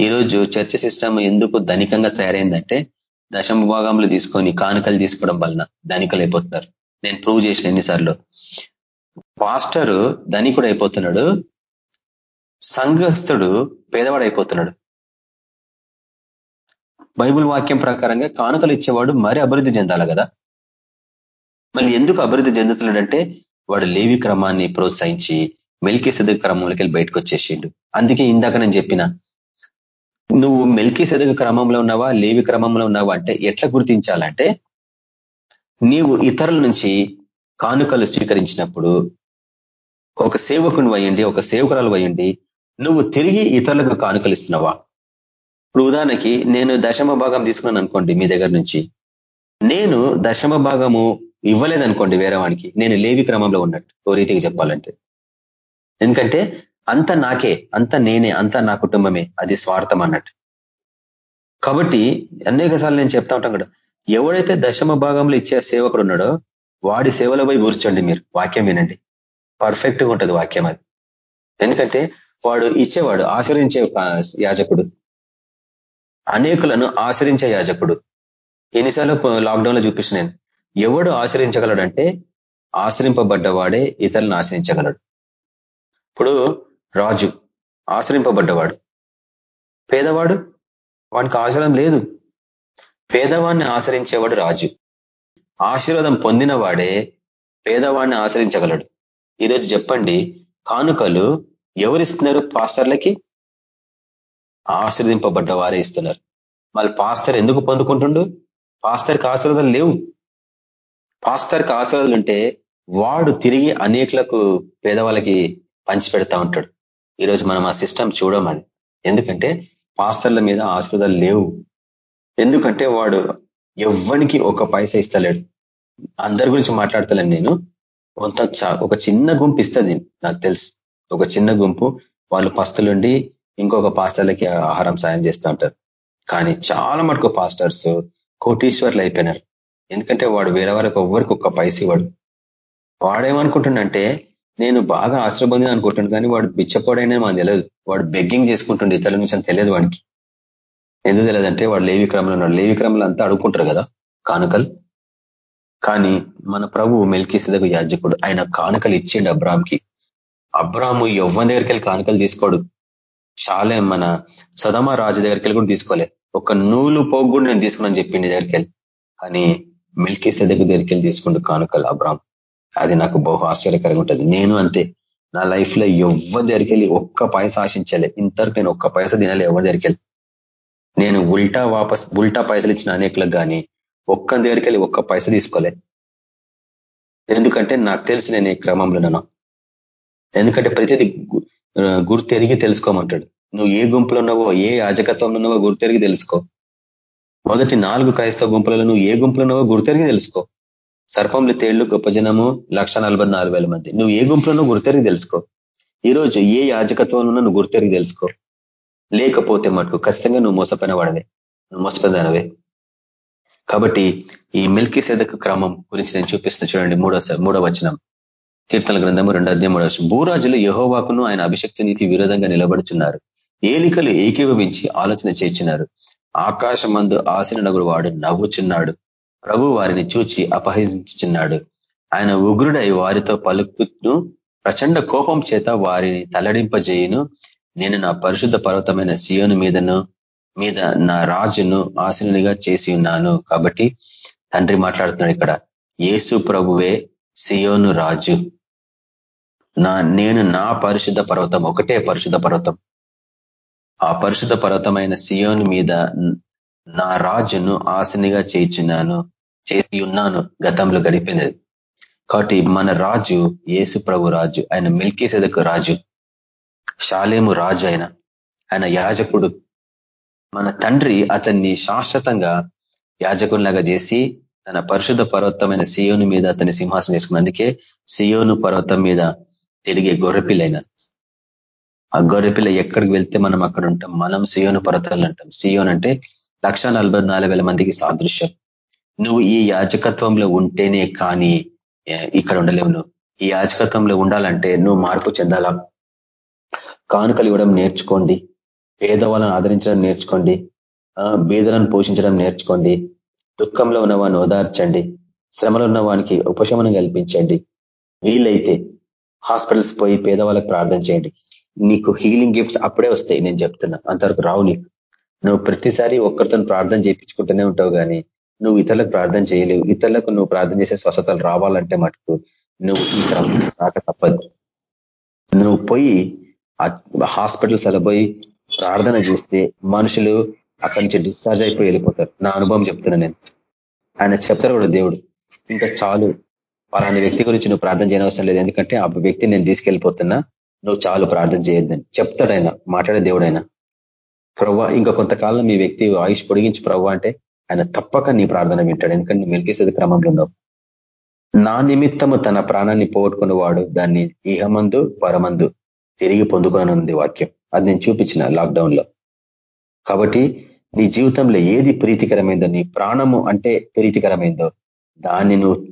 ఈరోజు చర్చ సిస్టమ్ ఎందుకు ధనికంగా తయారైందంటే దశమ భాగంలో తీసుకొని కానుకలు తీసుకోవడం వలన ధనికలు అయిపోతున్నారు నేను ప్రూవ్ చేసిన ఎన్నిసార్లు. పాస్టరు ధనికుడు అయిపోతున్నాడు. సంఘస్థుడు పేదవాడు అయిపోతున్నాడు. బైబుల్ వాక్యం ప్రకారంగా కానుకలు ఇచ్చేవాడు మరి అభివృద్ధి చెందాలి కదా? మళ్ళీ ఎందుకు అభివృద్ధి చెందుతున్నాడంటే వాడు లేవి క్రమాన్ని ప్రోత్సహించి మెల్కి సెదక క్రమంలోకి వెళ్ళి బయటకు వచ్చేసిండు. అందుకే ఇందాక నేను చెప్పిన నువ్వు మెల్కి సెదక క్రమంలో ఉన్నావా లేవి క్రమంలో ఉన్నావా అంటే ఎట్లా గుర్తించాలంటే నీవు ఇతరుల నుంచి కానుకలు స్వీకరించినప్పుడు ఒక సేవకుని వయండి ఒక సేవకురాలు వయండి నువ్వు తిరిగి ఇతరులకు కానుకలు ఇస్తున్నావా? ఇప్పుడు ఉదాహరణకి నేను దశమ భాగం తీసుకున్నాను అనుకోండి మీ దగ్గర నుంచి. నేను దశమ భాగము ఇవ్వలేదనుకోండి వేరే వానికి నేను లేవి క్రమంలో ఉన్నట్టు ఓ రీతికి చెప్పాలంటే. ఎందుకంటే అంత నాకే అంత నేనే అంత నా కుటుంబమే అది స్వార్థం అన్నట్టు. కాబట్టి అనేక సార్లు నేను చెప్తా ఉంటాం కదా ఎవడైతే దశమ భాగంలో ఇచ్చే సేవకుడు ఉన్నాడో వాడి సేవలో పోయి కూర్చోండి మీరు వాక్యం వినండి. పర్ఫెక్ట్గా ఉంటుంది వాక్యం అది. ఎందుకంటే వాడు ఇచ్చేవాడు ఆశ్రయించే యాజకుడు. అనేకులను ఆశ్రయించే యాజకుడు. ఎన్నిసార్లు లాక్డౌన్లో చూపించిన నేను. ఎవడు ఆశ్రయించగలడంటే ఆశ్రయింపబడ్డవాడే ఇతరులను ఆశ్రయించగలడు. ఇప్పుడు రాజు ఆశ్రయింపబడ్డవాడు. పేదవాడు? వానికి ఆశ్రయం లేదు. పేదవాడిని ఆశ్రయించేవాడు రాజు. ఆశీర్వాదం పొందిన వాడే పేదవాడిని ఆశ్రయించగలడు. ఈరోజు చెప్పండి కానుకలు ఎవరిస్తున్నారు పాస్టర్లకి? ఆశ్రదింపబడ్డ వారే ఇస్తున్నారు. మళ్ళీ పాస్టర్ ఎందుకు పొందుకుంటుండు? పాస్టర్కి ఆశీర్వాదాలు లేవు. పాస్టర్కి ఆశీర్వాదాలు ఉంటే వాడు తిరిగి అనేకులకు పేదవాళ్ళకి పంచి పెడతా ఉంటాడు. ఈరోజు మనం ఆ సిస్టమ్ చూడమని ఎందుకంటే పాస్టర్ల మీద ఆశీర్వాదాలు లేవు. ఎందుకంటే వాడు ఎవ్వనికి ఒక పైస ఇస్తలేడు. అందరి గురించి మాట్లాడతలేను నేను. కొంత ఒక చిన్న గుంపు ఇస్తుంది నాకు తెలుసు. ఒక చిన్న గుంపు వాళ్ళు పస్తులుండి ఇంకొక పాస్టర్లకి ఆహారం సాయం చేస్తూ ఉంటారు. కానీ చాలా మటుకు పాస్టర్స్ కోటీశ్వర్లు అయిపోయినారు. ఎందుకంటే వాడు వేరే వారికి ఎవ్వరికి ఒక్క పైసి వాడు వాడేమనుకుంటుండంటే నేను బాగా ఆశ్రబంది అనుకుంటున్నాను కానీ వాడు బిచ్చపోడైనా మనకు తెలియదు వాడు బెగ్గింగ్ చేసుకుంటుండే ఇతరుల నుంచి తెలియదు వాడికి. ఎందుకు తెలియదంటే వాడు లేవి క్రమంలో ఉన్నాడు. లేవి క్రమంలో అంతా అడుగుకుంటారు కదా కానుకలు. కానీ మన ప్రభు మెల్కిసదకు యాజకుడు. ఆయన కానుకలు ఇచ్చిండు అబ్రామ్కి అబ్రాము ఎవ్వరి దగ్గరికి వెళ్ళి కానుకలు తీసుకోడు. చాలే మన సదమ రాజు దగ్గరికి వెళ్ళి కూడా తీసుకోలే. ఒక నూలు పోగు కూడా నేను తీసుకున్నాను చెప్పింది దగ్గరికి వెళ్ళి. కానీ మిల్కీ దగ్గర దగ్గరికి వెళ్ళి తీసుకుంటూ కానుకలు అబ్రామ్. అది నాకు బహు ఆశ్చర్యకరంగా ఉంటుంది. నేను అంతే. నా లైఫ్లో ఎవరి దగ్గరికి వెళ్ళి ఒక్క పైస ఆశించలే. ఇంతవరకు నేను ఒక్క పైస తినాలి ఎవరి దగ్గరికి వెళ్ళి. నేను ఉల్టా వాపస్ ఉల్టా పైసలు ఇచ్చిన అనేకులకు కానీ ఒక్క దగ్గరికి వెళ్ళి ఒక్క పైస తీసుకోలే. ఎందుకంటే నాకు తెలిసి నేను ఈ క్రమంలో ఎందుకంటే ప్రతిదీ గుర్తెరిగి తెలుసుకోమంటాడు. నువ్వు ఏ గుంపులో ఉన్నావో ఏ యాజకత్వంలో ఉన్నావో గుర్తెరిగి తెలుసుకో. మొదటి నాలుగు క్రైస్తవ గుంపులలో నువ్వు ఏ గుంపులో ఉన్నావో గుర్తెరిగి తెలుసుకో. సర్పంలు తేళ్ళు గొప్ప జనము లక్ష మంది. నువ్వు ఏ గుంపులోనో గుర్తెరిగి తెలుసుకో. ఈరోజు ఏ యాజకత్వంలో నువ్వు గుర్తెరిగి తెలుసుకో. లేకపోతే మటుకు ఖచ్చితంగా నువ్వు మోసపోయిన వాడవే. నువ్వు మోసపోయినవే కాబట్టి ఈ మిల్కీ సెదక క్రమం గురించి నేను చూపిస్తున్నా చూడండి మూడో మూడో వచనం. కీర్తన గ్రంథము రెండు అధ్యాయం మూడో భూరాజులు యహోవాకును ఆయన అభిషక్తునికి విరోధంగా నిలబడుచున్నారు. ఏలికలు ఏకీభవించి ఆలోచన చేర్చినారు ఆకాశమందు ఆశనగుడు వాడు నవ్వుచున్నాడు. ప్రభు వారిని చూచి అపహసించుచున్నాడు ఆయన ఉగ్రుడై వారితో పలుకును ప్రచండ కోపం చేత వారిని తలడింపజేయును. నేను నా పరిశుద్ధ పర్వతమైన సియోను మీదను మీద నా రాజును ఆశనునిగా చేసి ఉన్నాను. కాబట్టి తండ్రి మాట్లాడుతున్నాడు ఇక్కడ. యేసు ప్రభువే సియోను రాజు. నా నేను నా పరిశుద్ధ పర్వతం ఒకటే పరిశుద్ధ పర్వతం. ఆ పరిశుద్ధ పర్వతమైన సియోన్ మీద నా రాజును ఆశనిగా చేయించున్నాను చేసి ఉన్నాను గతంలో గడిపినది. కాబట్టి మన రాజు యేసు ప్రభు రాజు ఆయన మిల్కీసెదకు రాజు శాలేము రాజు ఆయన ఆయన యాజకుడు. మన తండ్రి అతన్ని శాశ్వతంగా యాజకునిలాగా చేసి తన పరిశుద్ధ పర్వతమైన సియోను మీద అతని సింహాసనం చేసుకున్నందుకే సియోను పర్వతం మీద తిరిగే గొర్రెపిల్లైన. ఆ గొర్రెపిల్ల ఎక్కడికి వెళ్తే మనం అక్కడ ఉంటాం? మనం సియోను పర్వతాలు అంటాం సియోన్ అంటే లక్ష మందికి సాదృశ్యం. నువ్వు ఈ యాచకత్వంలో ఉంటేనే కానీ ఇక్కడ ఉండలేవు నువ్వు. ఈ యాచకత్వంలో ఉండాలంటే నువ్వు మార్పు చెందాలా? కానుకలు ఇవ్వడం నేర్చుకోండి. పేదవాళ్ళను ఆదరించడం నేర్చుకోండి. బీదలను పోషించడం నేర్చుకోండి. దుఃఖంలో ఉన్న వాడిని ఓదార్చండి. శ్రమలో ఉన్న వానికి ఉపశమనం కల్పించండి. వీలైతే హాస్పిటల్స్ పోయి పేదవాళ్ళకి ప్రార్థన చేయండి. నీకు హీలింగ్ గిఫ్ట్స్ అప్పుడే వస్తాయి నేను చెప్తున్నా. అంతవరకు రావు నీకు. నువ్వు ప్రతిసారి ఒక్కరితో ప్రార్థన చేయించుకుంటూనే ఉంటావు కానీ నువ్వు ఇతరులకు ప్రార్థన చేయలేవు. ఇతరులకు నువ్వు ప్రార్థన చేసే స్వస్థతలు రావాలంటే మటుకు నువ్వు ఈ క్రమం రాక తప్పదు. నువ్వు పోయి హాస్పిటల్స్ అలా పోయి ప్రార్థన చేస్తే మనుషులు అక్కడి నుంచి డిశ్చార్జ్ అయిపోయి వెళ్ళిపోతారు. నా అనుభవం చెప్తున్నా నేను. ఆయన చెప్తారు కూడా దేవుడు. ఇంకా చాలు. పలాని వ్యక్తి గురించి నువ్వు ప్రార్థన చేయనవసరం లేదు. ఎందుకంటే ఆ వ్యక్తిని నేను తీసుకెళ్ళిపోతున్నా. నువ్వు చాలు ప్రార్థన చేయొద్దని. చెప్తాడైనా మాట్లాడే దేవుడైనా. ప్రవ్వ ఇంకా కొంతకాలం మీ వ్యక్తి ఆయుష్ పొడిగించి ప్రవ్వ అంటే ఆయన తప్పక నీ ప్రార్థన వింటాడు. ఎందుకంటే నువ్వు మెలికేసేది క్రమంలో ఉన్నావు. నా నిమిత్తము తన ప్రాణాన్ని పోగొట్టుకున్న వాడు దాన్ని ఇహమందు పరమందు తిరిగి పొందుకున్నానుంది వాక్యం. అది నేను చూపించిన లాక్డౌన్లో కాబట్టి నీ జీవితంలో ఏది ప్రీతికరమైందో నీ ప్రాణము అంటే ప్రీతికరమైందో దాన్ని నువ్వు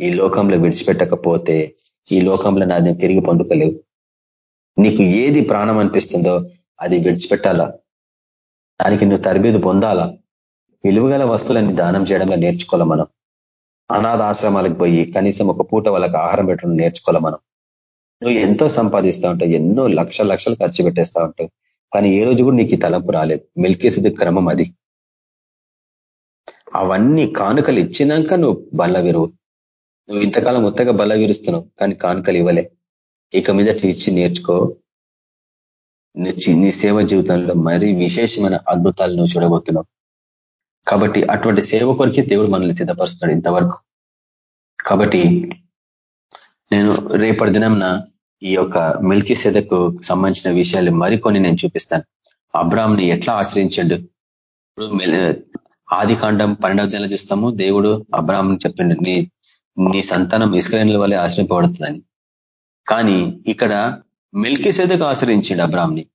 ఈ లోకంలో విడిచిపెట్టకపోతే ఈ లోకంలో నాది తిరిగి పొందుకోలేవు. నీకు ఏది ప్రాణం అనిపిస్తుందో అది విడిచిపెట్టాలా? దానికి నువ్వు తరబేది పొందాలా? విలువగల వస్తువులన్నీ దానం చేయడంలో నేర్చుకోవాలి మనం? అనాథ ఆశ్రమాలకు పోయి కనీసం ఒక పూట వాళ్ళకి ఆహారం పెట్టడం నేర్చుకోవాలి మనం? నువ్వు ఎంతో సంపాదిస్తూ ఉంటావు ఎన్నో లక్షల లక్షలు ఖర్చు పెట్టేస్తా ఉంటావు కానీ ఏ రోజు కూడా నీకు తలంపు రాలేదు. మెల్కేసేది క్రమం అది. అవన్నీ కానుకలు ఇచ్చినాక నువ్వు బల్ల విరువు నువ్వు ఇంతకాలం మొత్తగా బలవీరుస్తున్నావు విరుస్తున్నావు కానీ కానుకలు ఇవ్వలే. ఇక మీద ఇచ్చి నేర్చుకో. నీ సేవ జీవితంలో మరీ విశేషమైన అద్భుతాలు నువ్వు చూడబోతున్నావు. కాబట్టి అటువంటి సేవ కొరికే దేవుడు మనల్ని సిద్ధపరుస్తున్నాడు ఇంతవరకు. కాబట్టి నేను రేపటి దినంన ఈ యొక్క మిల్కీ సెదకు సంబంధించిన విషయాలు మరికొన్ని నేను చూపిస్తాను. అబ్రామ్ని ఎట్లా ఆశ్రయించండు? ఇప్పుడు ఆది కాండం పన్నెండవ నెల చూస్తాము. దేవుడు అబ్రాహ్మణ్ చెప్పిండు నీ నీ సంతానం ఇస్కరేన్ల వల్లే ఆశ్రయింపబడుతుందని. కానీ ఇక్కడ మెల్కిసేదకు ఆశ్రయించిండు అబ్రామ్ని.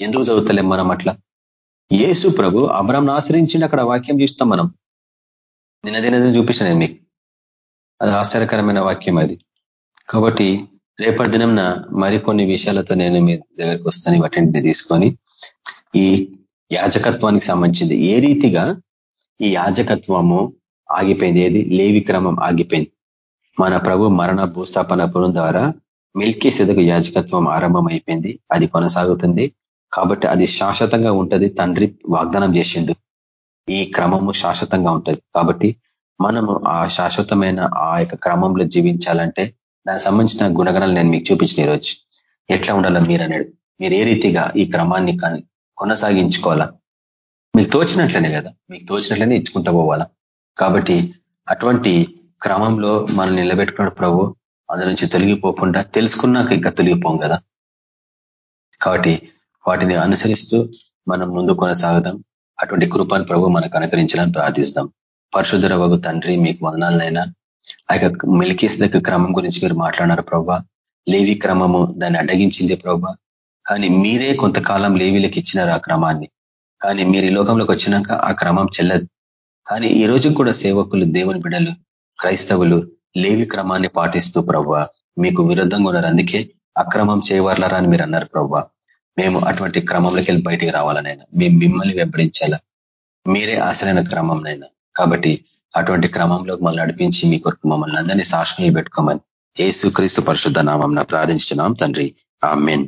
ఎందుకు చదువుతలేం మనం అట్లా? ఏసు ప్రభు అబ్రామ్ను ఆశ్రయించిండు అక్కడ వాక్యం చూస్తాం మనం. నిన్నదినదిన చూపించాను మీకు. అది ఆశ్చర్యకరమైన వాక్యం అది. కాబట్టి రేపటి దినంన మరికొన్ని విషయాలతో నేను మీ దగ్గరికి వస్తాను వాటిని తీసుకొని. ఈ యాజకత్వానికి సంబంధించింది ఏ రీతిగా ఈ యాజకత్వము ఆగిపోయింది? ఏది? లేవి క్రమం ఆగిపోయింది. మన ప్రభు మరణ భూస్థాపన పురం ద్వారా మిల్కీ సెదకు యాజకత్వం ఆరంభం అయిపోయింది అది కొనసాగుతుంది. కాబట్టి అది శాశ్వతంగా ఉంటది. తండ్రి వాగ్దానం చేసిండు. ఈ క్రమము శాశ్వతంగా ఉంటది. కాబట్టి మనము ఆ శాశ్వతమైన ఆ యొక్క క్రమంలో జీవించాలంటే దానికి సంబంధించిన గుణగణాలు నేను మీకు చూపించిన ఈరోజు. ఎట్లా ఉండాలో మీరు అనేది. మీరు ఏ రీతిగా ఈ క్రమాన్ని కొనసాగించుకోవాలా? మీకు తోచినట్లనే కదా. మీకు తోచినట్లనే ఇచ్చుకుంటూ పోవాలా? కాబట్టి అటువంటి క్రమంలో మనం నిలబెట్టుకున్నాడు ప్రభు. అందు నుంచి తొలగిపోకుండా తెలుసుకున్నాక ఇంకా తొలగిపోం కదా. కాబట్టి వాటిని అనుసరిస్తూ మనం ముందు కొనసాగుదాం. అటువంటి కృపాను ప్రభు మనకు అనుకరించాలని ప్రార్థిస్తాం. పరశుధర వగు తండ్రి మీకు వదనాలనైనా ఆ యొక్క మెలికేసిన క్రమం గురించి మీరు మాట్లాడినారు ప్రభా. లేవి క్రమము దాన్ని అడ్డగించింది ప్రభా. కానీ మీరే కొంతకాలం లేవీలకు ఇచ్చినారు ఆ క్రమాన్ని. కానీ మీరు ఈ లోకంలోకి వచ్చినాక ఆ క్రమం చెల్లదు. కానీ ఈ రోజు కూడా సేవకులు దేవుని బిడలు క్రైస్తవులు లేవి క్రమాన్ని పాటిస్తూ ప్రవ్వ మీకు విరుద్ధంగా ఉన్నారు. అందుకే అక్రమం చేయవర్లరా అని మీరు అన్నారు ప్రవ్వ. మేము అటువంటి క్రమంలోకి వెళ్ళి బయటికి రావాలనైనా మేము మిమ్మల్ని వెంబడించాలా? మీరే ఆశలైన క్రమంనైనా. కాబట్టి అటువంటి క్రమంలో మమ్మల్ని నడిపించి మీ కొరకు మమ్మల్ని అందరినీ సాక్షి పెట్టుకోమని ఏసు క్రీస్తు పరిశుద్ధ నామం ప్రార్థించున్నాం తండ్రి. ఆ మెయిన్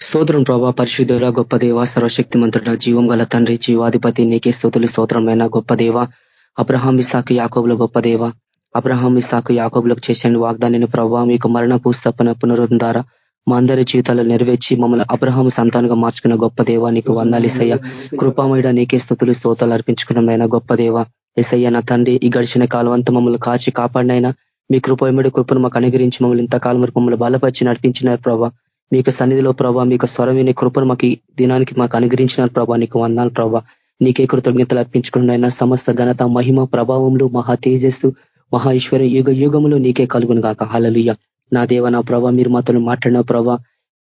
స్తోత్రం ప్రభా పరిశుద్ధుల గొప్ప దేవ సర్వశక్తిమంతుడ జీవం గల తండ్రి జీవాధిపతి నీకే స్థుతులు స్తోత్రమైన గొప్ప దేవ. అబ్రహాం ఇసాకు యాకోబుల గొప్ప దేవ. అబ్రహాం ఇసాకు యాకోబులకు చేసిన వాగ్దానిని ప్రభావ మీకు మరణ పూస్తపన పునరుద్ధం ద్వారా మా అందరి జీవితాలు నెరవేర్చి మమ్మల్ని అబ్రహాం సంతానంగా మార్చుకున్న గొప్ప దేవ నీకు వందాలిసయ్య కృపామయుడ నీకే స్థుతులు స్తోతాలు అర్పించుకున్నమైన గొప్ప దేవ. ఎసయ్య నా తండ్రి ఈ గడిచిన కాలం అంతా మమ్మల్ని కాచి కాపాడినైనా మీ కృప కృపను మాకు అనుగ్రహించి మమ్మల్ని ఇంతకాలం వరకు మమ్మల్ని బలపరిచి నడిపించినారు ప్రభావ మీకు సన్నిధిలో ప్రభావ మీకు స్వరమైన కృపను మాకు దినానికి మాకు అనుగ్రహించినారు ప్రభా నీకు వందాలు ప్రభా. నీకే కృతజ్ఞతలు అర్పించుకున్న సమస్త ఘనత మహిమ ప్రభావములు మహా తేజస్సు మహా ఈశ్వర యుగ యుగములు నీకే కలుగును కాక హలలుయ్య నా దేవ నా ప్రభా మీరు మాతో మాట్లాడిన ప్రభా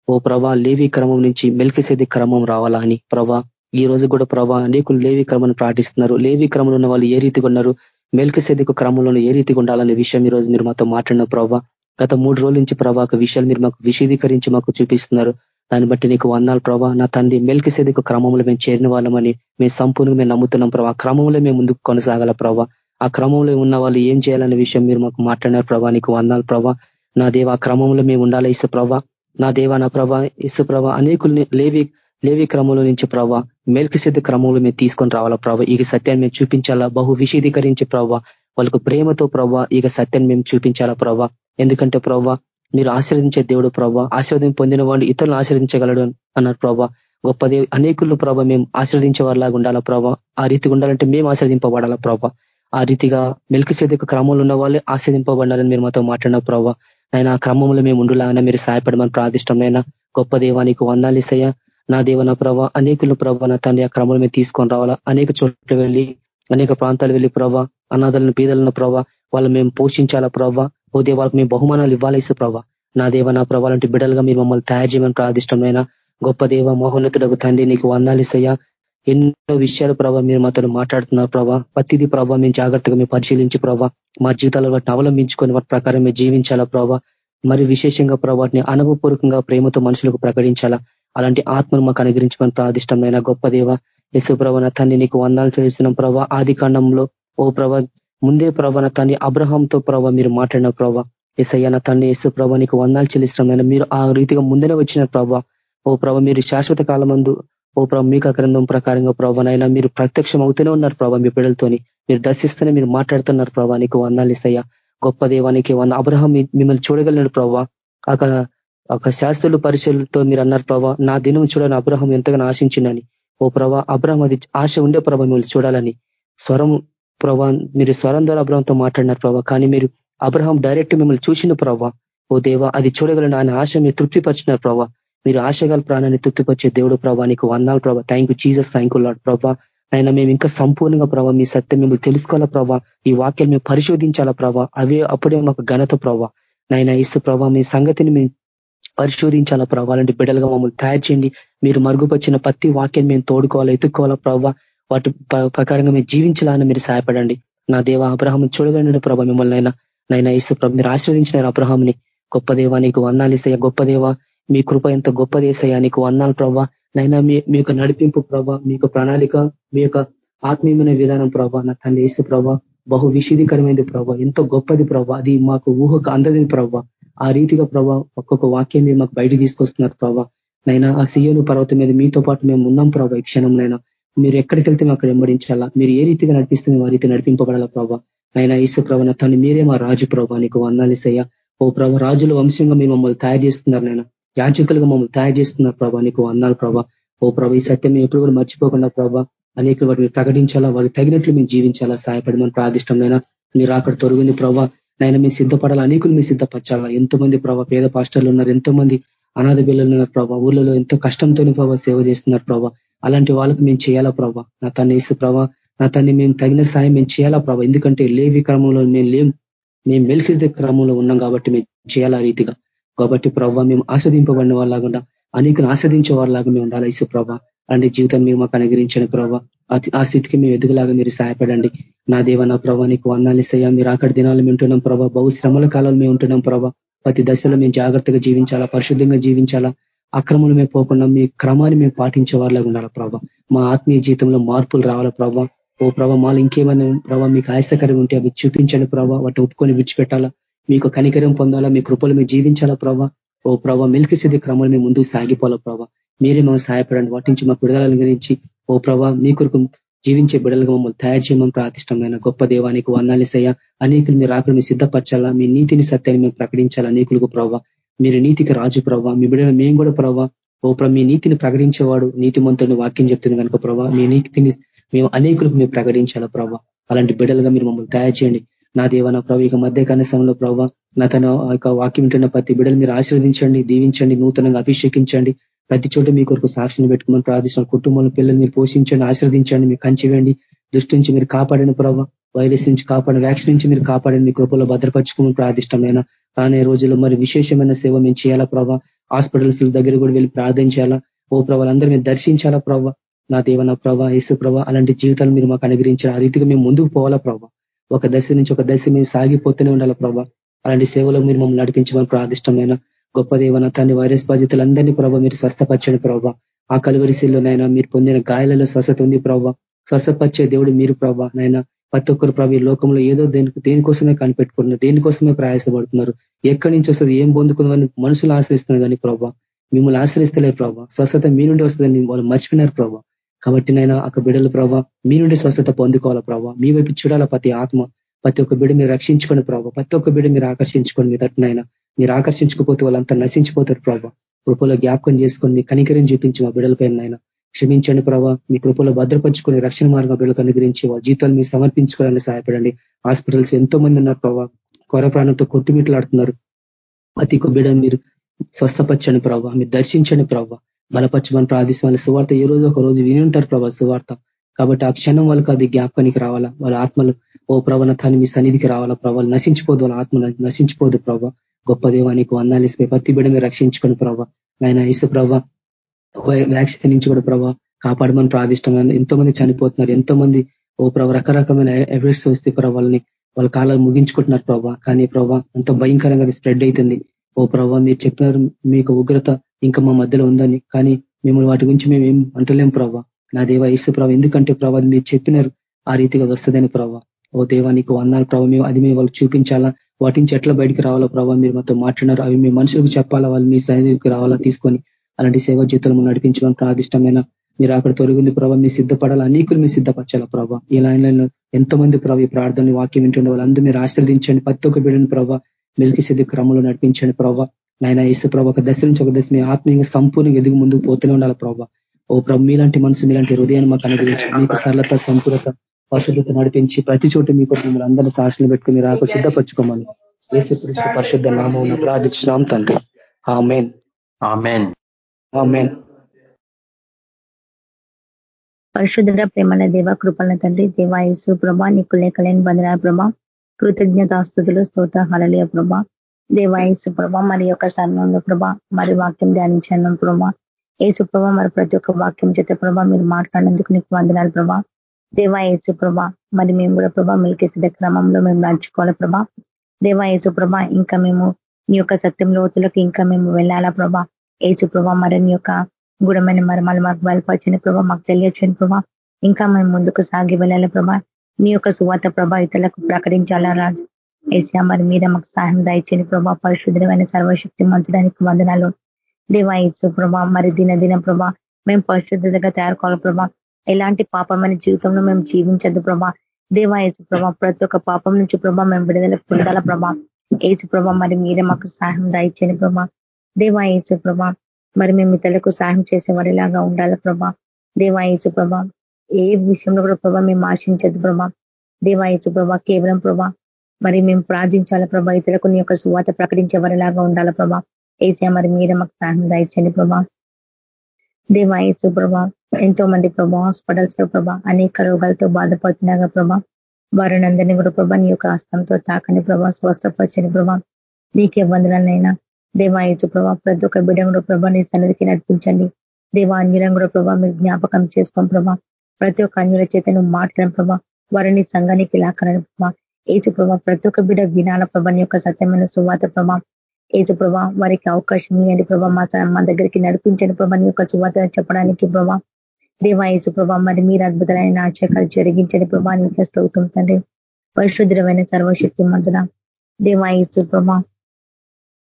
ఓ ప్రభా లేవి క్రమం నుంచి మెల్కిసేది క్రమం రావాలా అని ప్రభా. ఈ రోజు కూడా ప్రభా అనేకులు లేవి క్రమను పాటిస్తున్నారు లేవి క్రమంలో ఉన్న వాళ్ళు ఏ రీతిగా ఉన్నారు? మెల్కిసేదికు క్రమంలో ఏ రీతిగా ఉండాలనే విషయం ఈ రోజు మీరు మాతో మాట్లాడిన ప్రభా. గత మూడు రోజుల నుంచి ప్రభా విషయాలు మీరు మాకు విశదీకరించి మాకు చూపిస్తున్నారు. దాన్ని బట్టి నీకు వందాలు ప్రభా. నా తండ్రి మెల్కి సేదిక క్రమంలో మేము చేరిన వాళ్ళమని మేము సంపూర్ణంగా మేము నమ్ముతున్నాం ప్రభా. క్రమంలో మేము ముందుకు కొనసాగాల ప్రభా. ఆ క్రమంలో ఉన్న వాళ్ళు ఏం చేయాలనే విషయం మీరు మాకు మాట్లాడినారు ప్రభా. నీకు వందాలు ప్రభా. నా దేవ ఆ క్రమంలో మేము ఉండాలి ఇసు ప్రభా? నా దేవ నా ప్రభా ఇసు ప్రభా. అనేకుల్ని లేవి లేవి క్రమంలో నుంచి ప్రభా సిద్ధ క్రమంలో మేము తీసుకొని రావాలా ప్రభా. ఈ సత్యాన్ని మేము చూపించాలా? బహు విశీదీకరించి ప్రభా వాళ్ళకు ప్రేమతో ప్రభా ఇక సత్యాన్ని మేము చూపించాలా ప్రభా ఎందుకంటే ప్రవ్వా మీరు ఆశీర్వదించే దేవుడు ప్రభా ఆశీర్వదం పొందిన వాళ్ళు ఇతరులను ఆశీర్వదించగలడు అన్నారు ప్రభా గొప్ప దేవు అనేకులు ప్రభావ మేము ఆశీర్వదించే వారిలాగా ఉండాలా ప్రభా ఆ రీతిగా ఉండాలంటే మేము ఆశీర్దింపబడాలా ప్రభా ఆ రీతిగా మెలికి సేదక క్రమంలో ఉన్న వాళ్ళే ఆశీర్దింపబడాలని మీరు మాతో మాట్లాడిన ప్రభావ ఆయన ఆ క్రమంలో మేము ఉండులాగానే మీరు సాయపడమని ప్రాదిష్టమైన గొప్ప దేవానికి వందాలిసయ్య నా దేవ నా ప్రభావ అనేకులు ప్రభా నా తండ్రి ఆ క్రమంలో మేము తీసుకొని రావాలా. అనేక చోట్ల వెళ్ళి అనేక ప్రాంతాలు వెళ్ళి ప్రభా అనాథలను పీదలను ప్రభావ వాళ్ళు మేము పోషించాలా ప్రభా? ఓ దేవాలకు మేము బహుమానాలు ఇవ్వాలేసే ప్రభా? నా దేవ నా ప్రభా లాంటి బిడ్డలుగా మీరు మమ్మల్ని తయారు చేయమని ప్రార్థిష్టమైన గొప్ప దేవ మహోన్నతుడకు తండ్రి నీకు వందాలిసయ్యా ఎన్నో విషయాలు ప్రభావ మీరు మాతో మాట్లాడుతున్నారు ప్రభావ ప్రతిది ప్రభావ మేము జాగ్రత్తగా మేము పరిశీలించి ప్రభావ మా జీవితాలు వాటిని అవలంబించుకొని వాటి ప్రకారం మేము జీవించాలా ప్రభావ మరి విశేషంగా ప్రభావాటిని అనుభవపూర్వకంగా ప్రేమతో మనుషులకు ప్రకటించాలా? అలాంటి ఆత్మను మాకు అనుగ్రహించమని ప్రాదిష్టమైన గొప్ప దేవ యశు ప్రభన తండ్రి నీకు వందాలు చేసిన ప్రభా. ఆది కాండంలో ఓ ప్రభ ముందే ప్రభన తండ్రి అబ్రహాంతో ప్రభ మీరు మాట్లాడిన ప్రభా. ఎసయ్యన తండ్రి యేసు ప్రభ నీకు వందాలు చెల్లిస్తున్నాం మీరు ఆ రీతిగా ముందే వచ్చిన ప్రభా. ఓ ప్రభ మీరు శాశ్వత కాలమందు ఓ ప్రభ మీకు గ్రంథం ప్రకారంగా ప్రభనైనా మీరు ప్రత్యక్షం అవుతూనే ఉన్నారు ప్రభా మీ బిడ్డలతోని. మీరు దర్శిస్తూనే మీరు మాట్లాడుతున్నారు ప్రభా నీకు వందాలు ఇస్తాయా గొప్ప దేవానికి వంద అబ్రహం మిమ్మల్ని చూడగలిగినాడు ప్రభా. ఒక శాస్త్రులు పరిశీలతో మీరు అన్నారు ప్రభా నా దినం చూడని అబ్రహం ఎంతగానో ఆశించిందని. ఓ ప్రభా అబ్రహం అది ఆశ ఉండే ప్రభా మిమ్మల్ని చూడాలని. స్వరం ప్రభా మీరు స్వరం ద్వారా అబ్రహంతో మాట్లాడినారు ప్రభా కానీ మీరు అబ్రహం డైరెక్ట్ మిమ్మల్ని చూసిన ప్రభా. ఓ దేవా అది చూడగలను ఆయన ఆశ మీరు తృప్తిపరిచినారు ప్రభా. మీరు ఆశగల ప్రాణాన్ని తృప్తిపరిచే దేవుడు ప్రభా నీకు వందాలు ప్రభా. Thank you Jesus thank you Lord ప్రభా. ఆయన మేము ఇంకా సంపూర్ణంగా ప్రభావ మీ సత్యం మిమ్మల్ని తెలుసుకోవాలా ప్రభా. ఈ వాక్యాలు మేము పరిశోధించాలా ప్రభా. అవే అప్పుడే మాకు ఘనత ప్రభా. నైనా ఇస్తు ప్రభా మీ సంగతిని మేము పరిశోధించాలా ప్రభావ అలాంటి బిడ్డలుగా మమ్మల్ని తయారు చేయండి. మీరు మరుగుపరిచిన ప్రతి వాక్యం మేము తోడుకోవాలా ఎత్తుక్కోవాలా ప్రభావ వాటి ప్రకారంగా మేము జీవించాలని మీరు సహాయపడండి. నా దేవ అబ్రహం చూడగలిగిన ప్రభా మిమ్మల్ని అయినా నైనా ఇసు ప్రభు మీరు ఆశ్రవదించినారు అబ్రహాంని గొప్ప దేవ నీకు వందాలిసయ్య గొప్ప దేవ మీ కృప ఎంత గొప్పదేసయ్యా నీకు వందాలు ప్రభా. నైనా మీ యొక్క నడిపింపు ప్రభా మీ ప్రణాళిక మీ యొక్క ఆత్మీయమైన విధానం ప్రభా నా తల్లి వేస్తే ప్రభా బహు విషీదీకరమైనది ప్రభావ ఎంతో గొప్పది ప్రభావ అది మాకు ఊహకు అందది ప్రభా. ఆ రీతిగా ప్రభా ఒక్కొక్క వాక్యం మీరు మాకు బయట తీసుకొస్తున్నారు ప్రభా. నైనా ఆ సియోను పర్వతం మీద మీతో పాటు మేము ఉన్నాం ప్రభా ఈ క్షణంనైనా మీరు ఎక్కడికి వెళ్తే మేము అక్కడ వెంబడించాలా? మీరు ఏ రీతిగా నడిపిస్తే మేము ఆ రీతి నడిపింపబడాలా ప్రభా? నైనా ఈసు ప్రభా తను మీరే మా రాజు ప్రభా నీకు వందాలిసయ్యా ఓ ప్రభా రాజుల వంశంగా మీరు మమ్మల్ని తయారు చేస్తున్నారు నైనా. యాచకులుగా మమ్మల్ని తయారు చేస్తున్నారు ప్రభా నీకు వందాలు ప్రభా. ఓ ప్రభా ఈ సత్యం ఎప్పుడు కూడా మర్చిపోకుండా ప్రభా అనేక వాటిని ప్రకటించాలా? వాళ్ళకి తగినట్లు మేము జీవించాలా? సహాయపడమని ప్రాదిష్టమైన మీరు అక్కడ తొరుగుంది ప్రభా. నైనా మీ సిద్ధపడాలి? అనేకులు మీ సిద్ధపరచాలా? ఎంతో మంది ప్రభా పేద పాస్టర్లు ఉన్నారు ఎంతో మంది అనాథ బిల్లలు ఉన్నారు ప్రభా. ఊళ్ళలో ఎంతో కష్టంతోనే ప్రభావ సేవ చేస్తున్నారు ప్రభావ అలాంటి వాళ్ళకు మేము చేయాలా ప్రభావ నా తన్ని ఇస్తే ప్రభా నా తన్ని మేము తగిన సాయం మేము చేయాలా ప్రభా? ఎందుకంటే లేవి క్రమంలో మేము లేం మేము మెల్కిజ్ క్రమంలో ఉన్నాం కాబట్టి మేము చేయాలా రీతిగా? కాబట్టి ప్రభావ మేము ఆస్వాదింపబడిన వాళ్ళగా అనేకను ఆస్వాదించే వాళ్ళలాగా మేము ఉండాలి ఇసు ప్రభా? అలాంటి జీవితం మీరు మాకు అనుగ్రహించండి ప్రభావ ఆ స్థితికి మేము ఎదుగులాగా మీరు సహాయపడండి. నా దేవ నా ప్రభా నీకు వందాలు ఇస్తాయా. మీరు అక్కడ దినాలు మేము ఉంటున్నాం ప్రభావ బహు శ్రమల కాలంలో మేము ఉంటున్నాం ప్రభావ ప్రతి దశలో మేము జాగ్రత్తగా జీవించాలా పరిశుద్ధంగా జీవించాలా? అక్రమంలో మేము పోకుండా మీ క్రమాన్ని మేము పాటించే వారిలాగా ఉండాలా ప్రభావ మా ఆత్మీయ జీవితంలో మార్పులు రావాలా ప్రభావ ఓ ప్రభావ మాలో ఇంకేమైనా ప్రభావ మీకు ఆయాసకరం ఉంటే అవి చూపించండి ప్రభావ వాటిని ఒప్పుకొని విడిచిపెట్టాలా? మీకు కనికరం పొందాలా? మీ కృపలు మేము జీవించాలా ప్రభావ ఓ ప్రభావ మిల్కి సిద్ధి క్రమంలో మేము ముందుకు సాగిపోవాలా ప్రభా? మీరే మమ్మల్ని సహాయపడండి. వాటి నుంచి మా విడుదల గురించి ఓ ప్రభా మీ కొరకు జీవించే బిడలుగా మమ్మల్ని తయారు చేయమని ప్రార్థిష్టమైన గొప్ప దేవానికి వందాలిసయ్యా అనేకులు మీరు ఆకులు మీరు సిద్ధపరచాలా? మీ నీతిని సత్యాన్ని మేము ప్రకటించాలా? అనేకులకు ప్రభావ మీరు నీతికి రాజు ప్రభావ మీ బిడ్డలు మేము కూడా ప్రభావ ఓ ప్రభా మీ నీతిని ప్రకటించేవాడు నీతిమంతుడిని వాక్యం చెప్తుంది కనుక ప్రభావ మీ నీతిని మేము అనేకులకు మేము ప్రకటించాలా ప్రభావ అలాంటి బిడ్డలుగా మీరు మమ్మల్ని తయారు చేయండి. నా దేవ నా ప్రభు ఇక మధ్య కనీసంలో ప్రభావ నా తన యొక్క వాక్యం వింటున్న ప్రతి బిడ్డలు మీరు ఆశీర్వదించండి దీవించండి నూతనంగా అభిషేకించండి. ప్రతి చోట మీ కొరకు సాక్షిని పెట్టుకుని ప్రార్థిస్తున్న. కుటుంబంలో పిల్లలు మీరు పోషించండి ఆశీర్వదించండి మీరు కంచివేయండి దృష్టి నుంచి మీరు కాపాడిన ప్రభావ వైరస్ నుంచి కాపాడండి వ్యాక్సిన్ నుంచి మీరు కాపాడండి మీ కృపలో భద్రపరచుకోమని ప్రార్థిష్టమైన రానే రోజుల్లో మరి విశేషమైన సేవ మేము చేయాలా ప్రభావ హాస్పిటల్స్ దగ్గర కూడా వెళ్ళి ప్రార్థించాలా ఓ ప్రభావాలందరూ మీరు దర్శించాలా ప్రభావ నా దేవ నా ప్రభా యేసు ప్రభా అలాంటి జీవితాలు మీరు మాకు అనుగ్రహించారు. ఆ రీతిగా మేము ముందుకు పోవాలా ప్రభావ ఒక దశ నుంచి ఒక దశ మేము సాగిపోతూనే ఉండాలా ప్రభావ అలాంటి సేవలో మీరు మమ్మల్ని నడిపించమని ప్రార్థిష్టమైన గొప్ప దేవన తన వైరస్ బాధితులందరినీ ప్రభావ మీరు స్వస్థపరచండి ప్రభావ ఆ కలువరిశీల్లోనైనా మీరు పొందిన గాయాలలో స్వస్థత ఉంది ప్రభావ స్వస్థపరిచే దేవుడు మీరు ప్రభావ నైనా ప్రతి ఒక్కరు ప్రభు ఈ లోకంలో ఏదో దేనికి దేనికోసమే కనిపెట్టుకుంటున్నారు దేనికోసమే ప్రయాసపడుతున్నారు. ఎక్కడి నుంచి వస్తుంది ఏం పొందుకుందామని మనుషులు ఆశ్రయిస్తున్నారు కానీ ప్రభావ మిమ్మల్ని ఆశ్రయిస్తలే ప్రభావ స్వస్థత మీ నుండి వస్తుందని వాళ్ళు మర్చిపోయినారు ప్రభావ కాబట్టి నైనా ఒక బిడల ప్రభావ మీ నుండి స్వస్థత పొందుకోవాలా ప్రభావ మీ వైపు చూడాలా ప్రతి ఆత్మ. ప్రతి ఒక్క బిడ మీరు రక్షించుకోండి ప్రభావ ప్రతి ఒక్క బిడ మీరు ఆకర్షించుకోండి మీ తట్టునైనా మీరు ఆకర్షించుకోపోతే వాళ్ళంతా నశించిపోతారు ప్రభావ కృపలో జ్ఞాపకం చేసుకొని మీ కనికరిని చూపించి మా బిడల పైన క్షమించండి ప్రభావ మీ కృపలో భద్రపరుచుకొని రక్షణ మార్గం బిడ్డలకు అనుగ్రహించి వాళ్ళ జీతాలు మీరు సమర్పించుకోవాలని సహాయపడండి. హాస్పిటల్స్ ఎంతో మంది ఉన్నారు ప్రభావ కొర ప్రాణంతో కొట్టుమిట్లాడుతున్నారు. అతి బిడ మీరు స్వస్థపరచండి ప్రభావ మీరు దర్శించండి ప్రభావ బలపరచమని ప్రార్థిస్తామని సువార్త ఏ రోజు ఒక రోజు విని ఉంటారు ప్రభావ సువార్త. కాబట్టి ఆ క్షణం వాళ్ళకి అది జ్ఞాపకానికి రావాలా? వాళ్ళ ఆత్మలు ఓ ప్రవణతాన్ని మీ సన్నిధికి రావాలా? ప్రభావ నశించిపోదు వాళ్ళ ఆత్మ నశించిపోదు ప్రభావ గొప్ప దేవానికి వందాలిసిపోయి ప్రతి బిడ మీరు రక్షించుకొని ప్రభావ ఆయన ఇసు ప్రభావ వ్యాక్సిన్ నుంచి కూడా ప్రభావ కాపాడమని ప్రార్థిష్టమైన ఎంతో మంది చనిపోతున్నారు ఎంతో మంది ఓ ప్రభావ రకరకమైన ఎఫెక్ట్స్ వస్తే ప్రభావాలని వాళ్ళ కాలాలు ముగించుకుంటున్నారు ప్రభావ కానీ ప్రభావ అంత భయంకరంగా అది స్ప్రెడ్ అవుతుంది ఓ ప్రభావ మీరు చెప్పినారు మీకు ఉగ్రత ఇంకా మా మధ్యలో ఉందని. కానీ మిమ్మల్ని వాటి గురించి మేము ఏం అంటలేం ప్రభావ నా దేవ ఇసు ప్రభావ ఎందుకంటే ప్రభావ మీరు చెప్పినారు ఆ రీతిగా వస్తుందని ప్రభావ ఓ దేవా నీకు వందాలు ప్రభావ మేము అది మేము వాళ్ళు చూపించాలా? వాటిని చెట్ల బయటికి రావాలా ప్రభావ మీరు మాతో మాట్లాడినారు. అవి మీ మనుషులకు చెప్పాలా? వాళ్ళు మీ సన్నిధికి రావాలా? తీసుకొని అలాంటి సేవా జీవితంలో నడిపించడం ప్రాదిష్టమైన మీరు అక్కడ తొలగింది ప్రభావ మీరు సిద్ధపడాలి? అనేకులు మీరు సిద్ధపరచాల ప్రభావ ఈ లైన్లలో ఎంతో మంది ప్రభావ ఈ ప్రార్థనలు వాక్యం వింటుండే వాళ్ళందరూ మీరు ఆశ్రదించండి ప్రతి ఒక్క బిడ్డని ప్రభావ మిల్కి సిద్ధి క్రమంలో నడిపించండి ప్రభావ నాయన ఇసు ప్రభావ ఒక దశ నుంచి ఒక దశ మీ ఆత్మీయంగా సంపూర్ణంగా ఎదుగు ముందుకు పోతూనే ఉండాలి ప్రభావ ఓ ప్రభు మీలాంటి మనసు మీలాంటి హృదయాన్ని మాకు అనుగ్రహించండి. మీకు సరళత సంపూర్ణత పరిశుద్ధత నడిపించి ప్రతి చోట మీకు మిమ్మల్ని అందరూ సాక్షులు పెట్టుకుని మీరు ఆకు సిద్ధపరచుకోమని ఏసు పరిశుద్ధ నామం ప్రార్థించినాం తండ్రి. ఆ మెయిన్ పరిశుద్ధ ప్రేమల దేవ కృపల తండ్రి దేవాయసు ప్రభా నీకు లేఖలేని బంధన ప్రభా. కృతజ్ఞతాస్తుతులు స్తోత హలలియ ప్రభా. దేవాయసు ప్రభా మరి యొక్క సమయంలో ప్రభా మరి వాక్యం ధ్యానించాను ప్రభా. ఏసు ప్రభా మరి ప్రతి ఒక్క వాక్యం చేత ప్రభా మీరు మాట్లాడినందుకు నీకు వందనాలు ప్రభా. దేవాయేసు ప్రభా మరి మేము కూడా ప్రభా సిద్ధ క్రమంలో మేము నడుచుకోవాలి ప్రభా. దేవాయసు ప్రభా ఇంకా మేము నీ యొక్క సత్యం లోతులకు ఇంకా మేము వెళ్ళాలా ప్రభా. ఏసు ప్రభా మరి నీ యొక్క గుడమైన మర్మాలు మాకు బయలుపరిచిన ప్రభా మాకు తెలియచని ప్రభా. ఇంకా మేము ముందుకు సాగి వెళ్ళాలి ప్రభా. నీ యొక్క సువాత ప్రభా ఇతరులకు ప్రకటించాలా రాజు. ఏసియా మరి మీద మాకు సహాయం దయచని ప్రభా. పరిశుద్ధమైన సర్వశక్తి మంచడానికి వందనాలు. దేవాయసు ప్రభా మరి దిన దిన ప్రభా మేము పరిశుద్ధతగా తయారుకోవాలి ప్రభా. ఎలాంటి పాపమైన జీవితంలో మేము జీవించద్దు ప్రభా. దేవాయసు ప్రభా ప్రతి ఒక్క పాపం నుంచి ప్రభా మేము విడుదల పొందాల ప్రభా. ఏసు ప్రభా మరి మీరే మాకు సహాయం రాయించని ప్రభా. దేవాయసు ప్రభా మరి మేము ఇతరులకు సాయం చేసే వారిలాగా ఉండాలి ప్రభా. దేవాయచు ప్రభా ఏ విషయంలో కూడా ప్రభా మేము ఆశించదు ప్రభా. దేవాయచు ప్రభా కేవలం ప్రభా మరి మేము ప్రార్థించాల ప్రభా ఇతరులకు నీ యొక్క సువాత ప్రకటించే వారిలాగా ఉండాలి ప్రభా. ఏసీ మరి మీరే మాకు సహాయం దాయించండి ప్రభా. దేవాయచు ప్రభా ఎంతో మంది ప్రభా హాస్పిటల్స్లో ప్రభా అనేక రోగాలతో బాధపడుతున్నాగా ప్రభా. వారిని అందరినీ కూడా ప్రభా నీ యొక్క హస్తంతో తాకని ప్రభా స్వస్థపరచని ప్రభా. నీకే వందనాలైనా దేవాయచు ప్రభా ప్రతి ఒక్క బిడ్డ కూడా ప్రభా నీ సన్నిధికి నడిపించండి. దేవా అన్యులను కూడా ప్రభా మీరు జ్ఞాపకం చేసుకోం ప్రభా. ప్రతి ఒక్క అన్యుల చేత నువ్వు మాట్లాడిన ప్రభా. వారిని సంఘానికి లాక్కరని ప్రభా. ఏచు ప్రభా ప్రతి ఒక్క బిడ్డ వినాల ప్రభా నీ యొక్క సత్యమైన సువాత ప్రభా. ఏచు ప్రభా వారికి అవకాశం ఇవ్వండి ప్రభా. మా మా దగ్గరికి నడిపించండి ప్రభా. నీ యొక్క సువాత చెప్పడానికి ప్రభా. దేవా ఏచు ప్రభా మరి మీరు అద్భుతమైన ఆచకాలు జరిగించండి ప్రభా. నీకే స్తోత్రం తండ్రి. పరిశుద్ధమైన సర్వశక్తి మంతున దేవా ఏచు ప్రభా.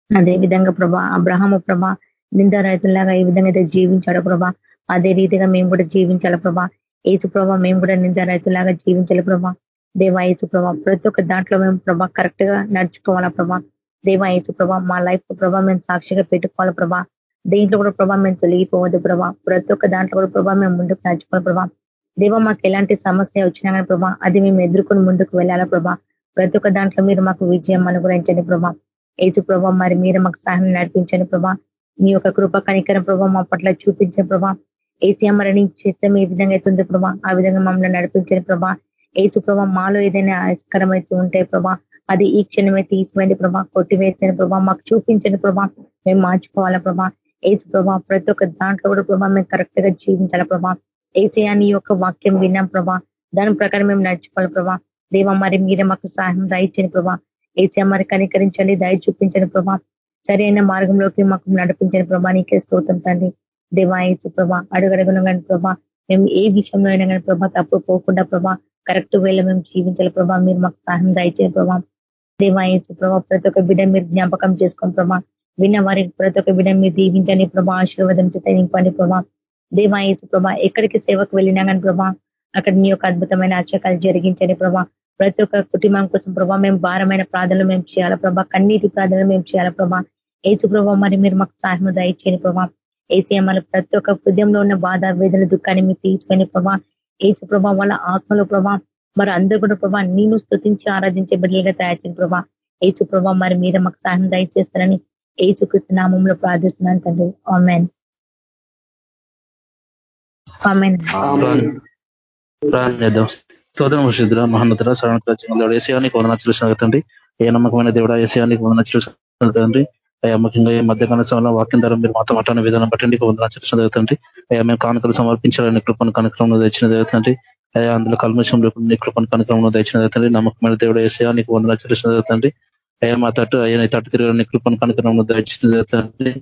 అదే విధంగా ప్రభా అబ్రహము ప్రభా నింద రైతుల్లాగా ఏ విధంగా అయితే జీవించాడు ప్రభా. అదే రీతిగా మేము కూడా జీవించాలి ప్రభా. ఏసు ప్రభా మేము కూడా నింద రైతులాగా జీవించాలి ప్రభా. దేవా ఏసు ప్రభా ప్రతి ఒక్క దాంట్లో మేము ప్రభా కరెక్ట్గా నడుచుకోవాలా ప్రభా. దేవా ఏసు ప్రభా మా లైఫ్ ప్రభా మేము సాక్షిగా పెట్టుకోవాలి ప్రభా. దేంట్లో కూడా ప్రభా మేము తొలగిపోవద్దు ప్రభా. ప్రతి ఒక్క దాంట్లో కూడా ప్రభా మేము ముందుకు నడుచుకోవాలి ప్రభా. దేవ మాకు ఎలాంటి సమస్య వచ్చినా కానీ ప్రభా అది మేము ఎదుర్కొని ముందుకు వెళ్ళాలా ప్రభా. ప్రతి ఒక్క దాంట్లో మీరు మాకు విజయం అనుగ్రహించండి ప్రభా. ఏజు ప్రభా మరి మీరు మాకు సహాయం నడిపించండి ప్రభా. మీ యొక్క కృప కనికరం ప్రభా మా పట్ల చూపించే ప్రభా. ఏసీ మరణి చిత్తం ఏ విధంగా అవుతుంది ప్రభా ఆ విధంగా మమ్మల్ని నడిపించని ప్రభా. ఏసు ప్రభా మాలో ఏదైనా ఆయస్కరం అయితే ఉంటే ప్రభా అది ఈ క్షణమే తీసివేయండి ప్రభా కొట్టివేసిన ప్రభా మాకు చూపించండి ప్రభా మేము మార్చుకోవాలా ప్రభా ఏసు ప్రభా ప్రతి ఒక్క దాంట్లో కూడా ప్రభా మేము కరెక్ట్గా జీవించాలా ప్రభా ఏసే యొక్క వాక్యం విన్నాం ప్రభా దాని ప్రకారం మేము నడుచుకోవాలి ప్రభా దేవ మరి మీరే మాకు సహాయం దయచని ప్రభా ఏసీ మరి కనికరించండి దయ చూపించండి ప్రభా సరైన మార్గంలోకి మాకు నడిపించని ప్రభా నీకే స్తోత్రం తండ్రి దేవా ఏసు ప్రభా అడుగడుగున కానీ ప్రభా మేము ఏ విషయంలో అయినా కానీ ప్రభా తప్పు పోకుండా ప్రభా కరెక్ట్ వేళ మేము జీవించాలి ప్రభా మీరు మాకు సహాయం దయచేయండి ప్రభా దేవాయచు ఏసు ప్రభా ప్రతి ఒక్క బిడ్డ మీరు జ్ఞాపకం చేసుకోండి ప్రభా విన్న వారికి ప్రతి ఒక్క బిడ్డ మీరు దీవించండి ప్రభా ఆశీర్వాదం చేత ప్రభా. దేవాయచు ప్రభా ఎక్కడికి సేవకు వెళ్ళినా కానీ ప్రభా అక్కడ నీ యొక్క అద్భుతమైన అర్చకాలు జరిగించండి ప్రభా. ప్రతి ఒక్క కుటుంబం కోసం ప్రభా మేము భారమైన ప్రార్థనలు మేము చేయాలా ప్రభా కన్నీటి ప్రార్థనలు మేము చేయాలా ప్రభా. ఏసు ప్రభా మరి మీరు మాకు సహాయం దయచేయని ప్రభా. ఏసీ ప్రతి ఒక్క హృదయంలో ఉన్న బాధ వేదన దుఃఖాన్ని మీరు తీసుకొని ప్రభా. ఏసు ప్రభా వాళ్ళ ఆత్మలో ప్రభా మరి అందరూ కూడా ప్రభా నేను స్థుతించి ఆరాధించే బిడ్డలుగా తయారు చేయని ప్రభా. ఏసు ప్రభా మరి మీద మాకు సహాయం దయచేస్తారని ఏసుకృష్ణ నామంలో ప్రార్థిస్తున్నాను తండ్రి. ఆమెన్. స్తోత్రం శుద్ధుల మహోన్నతుల సరణతుల ఏసియానికి వందన చూసినతండి ఏ నమ్మకమైన దేవుడా ఏసియానికి వందన చూసినతండి అయ్యా ముఖ్యంగా ఈ మధ్యకాల సమయంలో వాక్యం ద్వారా మీరు మాతో మాట్లాడిన విధానం బట్టి నీకు వందన చూసిన జరుగుతుంది అయ్యా మేము కానుకలు సమర్పించాలని కృపను కనుక్రమంలో తెచ్చిన జరుగుతుంది అయ్యా అందులో కల్మషం నీ కృపను కనుక్రమంలో దయచిన తండ్రి. నమ్మకమైన దేవుడు ఏసయా నీకు వందన చూసిన తండ్రి. అయ్యా మా తట్టు అయ్యా నీ తట్టు తిరగని కృపను కనుక్రమంలో దయచిన తండ్రి.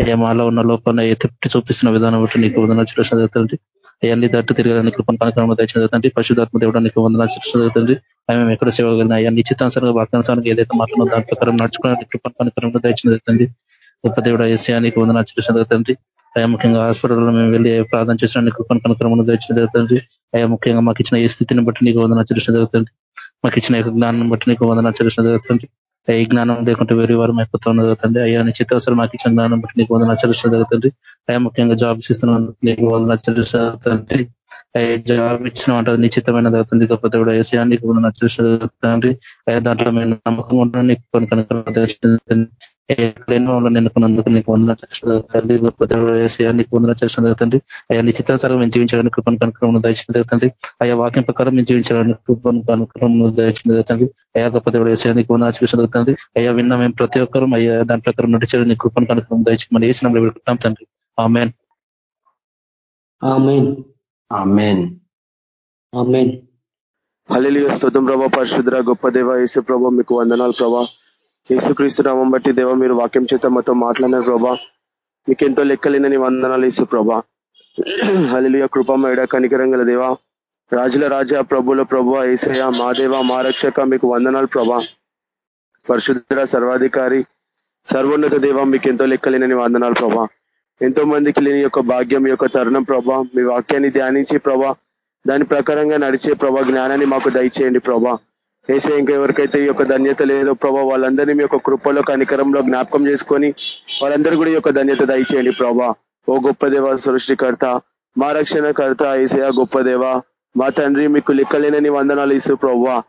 అయ్యా మాలో ఉన్న లోపాన్ని తిప్పి చూపిస్తున్న విధానం బట్టి నీకు వందన చూసిన తండ్రి. అయ్యా నీ తట్టు తిరగడానికి కృపను కనుక్రమంలో దయచిన తండ్రి. పశుధాత్మ దేవుడు నీకు వందన చూసిన తండ్రి. అవి మేము ఎక్కడ సేవగలిగిన అయ్యా నిశ్చితానుసారంగా వాక్యానుసారంగా ఏదైతే మాట్లాడో దాని ప్రకారం నడుచుకోవడానికి కృపణ కనుకరంలో దయచిన తండ్రి. గొప్ప దేవుడు ఏసయానికి వందన చూసిన తండ్రి. అయా ముఖ్యంగా హాస్పిటల్లో మేము వెళ్ళి ప్రార్థన చేసిన కృపణ కనుకరమును తెచ్చిన జరుగుతుంది అయా ముఖ్యంగా మాకు ఇచ్చిన ఏ స్థితిని బట్టి నీకు వందన చేసిన జరుగుతుంది మాకు ఇచ్చిన జ్ఞానం బట్టి నీకు వందన చేసిన జరుగుతుంది ఏ జ్ఞానం లేకుంటే వేరే వారు అయిపోతా జరుగుతుంది అయ్యా నిశ్చితావసరం మాకు ఇచ్చిన జ్ఞానం బట్టి నీకు వందన చేసిన జరుగుతుంది అయా ముఖ్యంగా జాబ్ ఇస్తున్నందుకు నీకు వందన చేసిన జరుగుతుంది జవాబు ఇచ్చిన అంటే నిశ్చితమైన దొరుకుతుంది. గొప్ప దేవుడు అయ్యాన్ని నచ్చిన దొరుకుతుంది. అయ్యా దాంట్లో మేము నమ్మకం ఉంటాను నీకు కొన్ని కనుక ఎక్కడైనా నిన్నుకున్నందుకు నీకు వందన తల్లి గొప్ప దేవుడు ఏసయా నీకు వందన చేసిన జరుగుతుంది అయ్యా నిశ్చితానుసారం మేము జీవించడానికి కృపను కనుక్రమం దయచిన జరుగుతుంది అయ్యా వాక్యం ప్రకారం మేము జీవించడానికి కృపను కనుక్రమం దయచిన జరుగుతుంది అయ్యా గొప్ప దేవుడు ఏసయా నీకు వందన చూసిన జరుగుతుంది అయ్యా విన్న మేము ప్రతి ఒక్కరూ. అయ్యా దాని ప్రకారం నడిచేది నీ కృపను కనుక్రమం దయచి మనం వేసినప్పుడు పెట్టుకుంటాం తండ్రి. ఆమెన్. ఆమెన్. హలిలియ స్తోత్రం ప్రభా పరిశుద్ర గొప్ప దేవ యేసు ప్రభా మీకు వందనాలు ప్రభా. యేసుక్రీస్తు నామం బట్టి దేవ మీరు వాక్యం చేత మాతో మాట్లాడినారు ప్రభా. మీకు ఎంతో లెక్కలేనని వందనాలు యేసు ప్రభా. హలిలియ కృపమేడ కనికరంగల దేవ. రాజుల రాజా ప్రభుల ప్రభు ఏసయ మా దేవ మా రక్షక మీకు వందనాలు ప్రభా. పరిశుద్ర సర్వాధికారి సర్వోన్నత దేవ మీకు ఎంతో లెక్కలేనని వందనాలు ప్రభా. ఎంతో మందికి లేని యొక్క భాగ్యం యొక్క తరుణం ప్రభా. మీ వాక్యాన్ని ధ్యానించి ప్రభా. దాని ప్రకారంగా నడిచే ప్రభా జ్ఞానాన్ని మాకు దయచేయండి ప్రభా. ఏసె ఇంకా ఎవరికైతే ఈ యొక్క ధన్యత లేదో ప్రభా వాళ్ళందరినీ మీ యొక్క కృపలో కనికరంలో జ్ఞాపకం చేసుకొని వాళ్ళందరూ కూడా ఈ యొక్క ధన్యత దయచేయండి ప్రభా. ఓ గొప్ప దేవ సృష్టికర్త మా రక్షణకర్త ఏసయా గొప్ప దేవ. మా తండ్రి మీకు లెక్కలేనని వందనాలు ఇసు ప్రభా.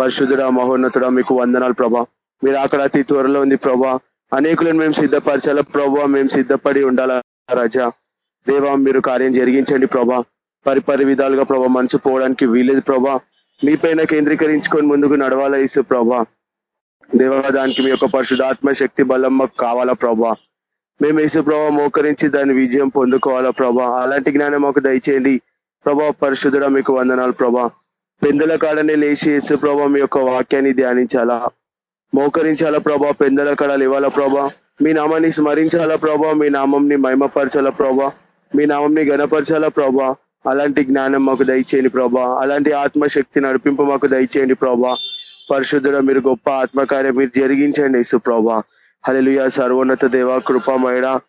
పరిశుద్ధుడ మహోన్నతుడ మీకు వందనాలు ప్రభా. మీరు అక్కడ అతి త్వరలో ఉంది ప్రభా. అనేకులను మేము సిద్ధపరచాలా? ప్రభా మేము సిద్ధపడి ఉండాలా? రజా దేవా మీరు కార్యం జరిగించండి ప్రభా. పరిపరి విధాలుగా ప్రభా మనసు పోవడానికి వీలేదు ప్రభా. మీపైన కేంద్రీకరించుకొని ముందుకు నడవాలా ఇసు ప్రభా. దేవా దానికి మీ యొక్క పరిశుధాత్మ శక్తి బలం మాకు కావాలా ప్రభా. మేము వేసు ప్రభా మోకరించి దాని విజయం పొందుకోవాలా ప్రభా. అలాంటి జ్ఞానం మాకు దయచేయండి. ప్రభా పరిశుద్ధుడ మీకు వందనాలు ప్రభా. పెందుల కాడనే లేచి వేసు ప్రభా మీ యొక్క వాక్యాన్ని ధ్యానించాలా? మోకరించాలా ప్రభా పెందల కడలు ఇవ్వాలా ప్రభా? మీ నామాన్ని స్మరించాలా ప్రభా? మీ నామంని మహిమపరచాలా ప్రభా? మీ నామంని గణపరచాలా ప్రభా? అలాంటి జ్ఞానం మాకు దయచేయండి ప్రభా. అలాంటి ఆత్మశక్తి నడిపింపు మాకు దయచేయండి ప్రభా. పరిశుద్ధుడ మీరు గొప్ప ఆత్మకార్యం మీరు జరిగించండి ఇసు ప్రభా. హలలుయ సర్వోన్నత దేవ కృపమయడ.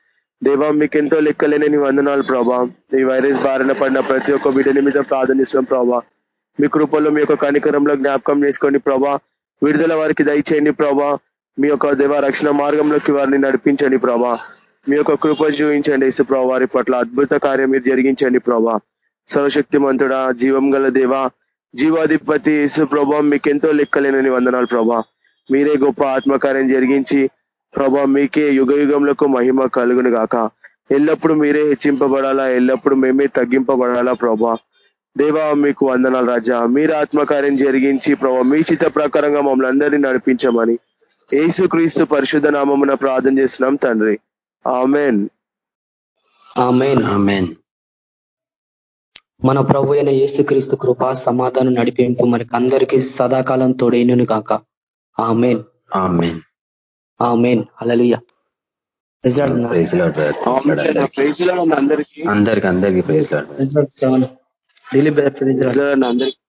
దేవా మీకెంతో లెక్కలేని వందనాలు ప్రభా. ఈ వైరస్ బారిన పడిన ప్రతి ఒక్క బిడ్డ నిమిత్తం ప్రార్థనిస్తున్నాం ప్రభా. మీ కృపల్లో మీ యొక్క కనికరంలో జ్ఞాపకం చేసుకోండి ప్రభా. విడుదల వారికి దయచేయండి ప్రభా. మీ యొక్క దేవ రక్షణ మార్గంలోకి వారిని నడిపించండి ప్రభా. మీ యొక్క కృప చూపించండి ఇసు ప్రభా. వారి పట్ల అద్భుత కార్యం మీరు జరిగించండి ప్రభా. సర్వశక్తిమంతుడా జీవం గల దేవ జీవాధిపతి యేసు ప్రభా మీకెంతో లెక్కలేనని వందనాలు ప్రభా. మీరే గొప్ప ఆత్మకార్యం జరిగించి ప్రభా మీకే యుగ యుగంలో మహిమ కలుగును గాక ఎల్లప్పుడు మీరే హెచ్చింపబడాలా? ఎల్లప్పుడు మేమే తగ్గింపబడాలా ప్రభా? దేవా మీకు వందనాలు రాజా. మీరు ఆత్మకార్యం జరిగించి ప్రభా మీ చిత్త ప్రకారంగా మమ్మల్ని అందరినీ నడిపించమని యేసు క్రీస్తు పరిశుద్ధ నామమున ప్రార్థన చేస్తున్నాం తండ్రి. ఆమెన్. ఆమెన్. ఆమెన్. మన ప్రభు అయిన యేసుక్రీస్తు కృప సమాధానం నడిపింపు మనకి అందరికీ సదాకాలం తోడైనను కాక ఆమెన్. ఆమెన్. ఆమెన్. అలలియ ప్రైజ్ లాడ్. ప్రైజ్ లార్డ్ అందరికీ. అందరికి అందరికి praise Lord. Seven Delhi brother అందరికీ